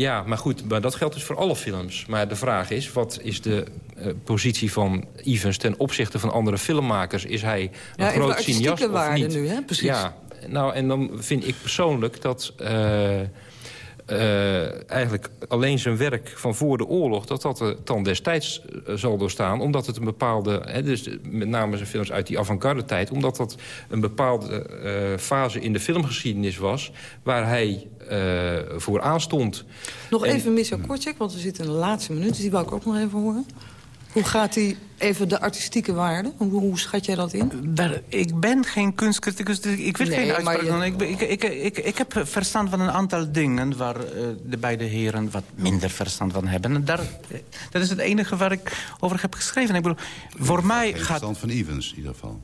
ja, maar goed, maar dat geldt dus voor alle films. Maar de vraag is, wat is de uh, positie van Evans ten opzichte van andere filmmakers? Is hij een ja, groot cineast of niet? nu, hè? Precies. Ja, nou, en dan vind ik persoonlijk dat... Uh, uh, eigenlijk alleen zijn werk van voor de oorlog... dat dat er dan destijds uh, zal doorstaan. Omdat het een bepaalde... Hè, dus met name zijn films uit die avant-garde tijd... omdat dat een bepaalde fase in de filmgeschiedenis was... waar hij voor aanstond. Nog en, even Michel Kortjek, want we zitten in de laatste minuut... dus die wou ik ook nog even horen. Hoe gaat die even de artistieke waarde? Hoe, hoe schat jij dat in? Daar, ik ben geen kunstcriticus, dus ik wil nee, geen uitspraak doen. Ik, ik, ik, ik, ik, heb verstand van een aantal dingen... waar uh, de beide heren wat minder verstand van hebben. En daar, dat is het enige waar ik over heb geschreven. Ik bedoel, voor mij gaat... verstand van Evans in ieder geval.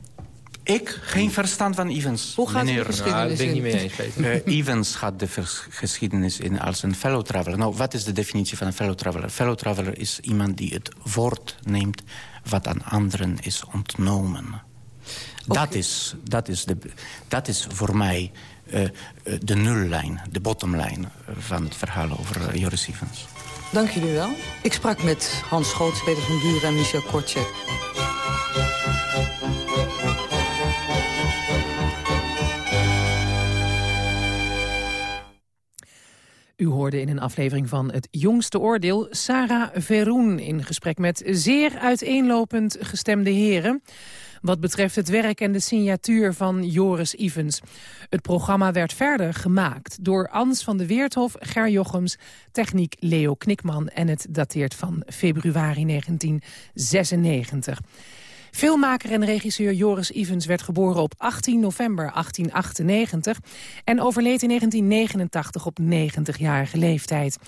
Ik? Geen verstand van Evans. Hoe gaat meneer. de geschiedenis nou, ben ik niet mee eens, Peter. Uh, Evans gaat de geschiedenis in als een fellow traveler. Nou, wat is de definitie van een fellow traveler? Fellow traveler is iemand die het woord neemt... wat aan anderen is ontnomen. Okay. Dat, is, dat, is de, dat is voor mij uh, de nullijn, de bottomlijn van het verhaal over uh, Joris Evans. Dank jullie wel. Ik sprak met Hans Schoots, Peter van Buren en Michel Kortje. U hoorde in een aflevering van Het Jongste Oordeel... Sarah Veroen in gesprek met zeer uiteenlopend gestemde heren... wat betreft het werk en de signatuur van Joris Ivens. Het programma werd verder gemaakt door Ans van de Weerthof, Ger Jochems... techniek Leo Knikman en het dateert van februari 1996. Filmmaker en regisseur Joris Ivens werd geboren op 18 november 1898... en overleed in 1989 op 90-jarige leeftijd.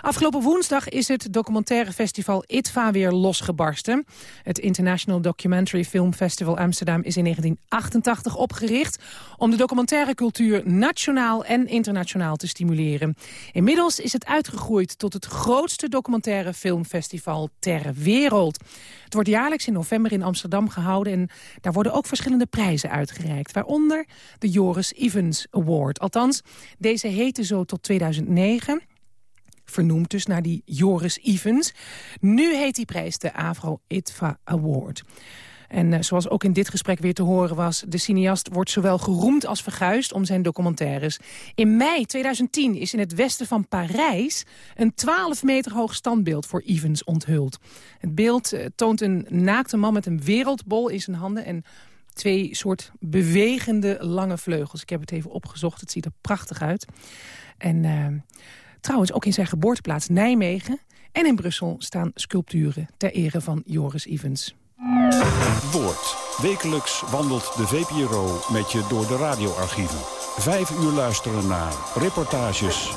Afgelopen woensdag is het documentaire festival ITVA weer losgebarsten. Het International Documentary Film Festival Amsterdam is in 1988 opgericht... om de documentaire cultuur nationaal en internationaal te stimuleren. Inmiddels is het uitgegroeid tot het grootste documentaire filmfestival ter wereld. Het wordt jaarlijks in november in Amsterdam gehouden... en daar worden ook verschillende prijzen uitgereikt. Waaronder de Joris Evans Award. Althans, deze heette zo tot 2009 vernoemd dus naar die Joris Evans. Nu heet die prijs de Avro ITVA Award. En uh, zoals ook in dit gesprek weer te horen was... de cineast wordt zowel geroemd als verguisd om zijn documentaires. In mei 2010 is in het westen van Parijs... een 12 meter hoog standbeeld voor Evans onthuld. Het beeld uh, toont een naakte man met een wereldbol in zijn handen... en twee soort bewegende lange vleugels. Ik heb het even opgezocht, het ziet er prachtig uit. En... Uh, Trouwens, ook in zijn geboorteplaats Nijmegen en in Brussel staan sculpturen ter ere van Joris Evans. Woord. Wekelijks wandelt de VPRO met je door de radioarchieven. Vijf uur luisteren naar reportages.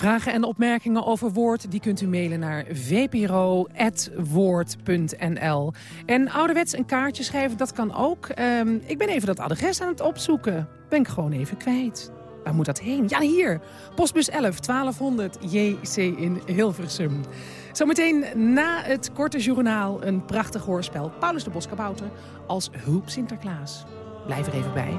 Vragen en opmerkingen over Woord die kunt u mailen naar vpro.woord.nl. En ouderwets een kaartje schrijven, dat kan ook. Ehm, ik ben even dat adres aan het opzoeken. Ben ik gewoon even kwijt. Waar moet dat heen? Ja, hier. Postbus 11, 1200 JC in Hilversum. Zometeen na het korte journaal een prachtig hoorspel. Paulus de Boskabouter als hulp Sinterklaas. Blijf er even bij.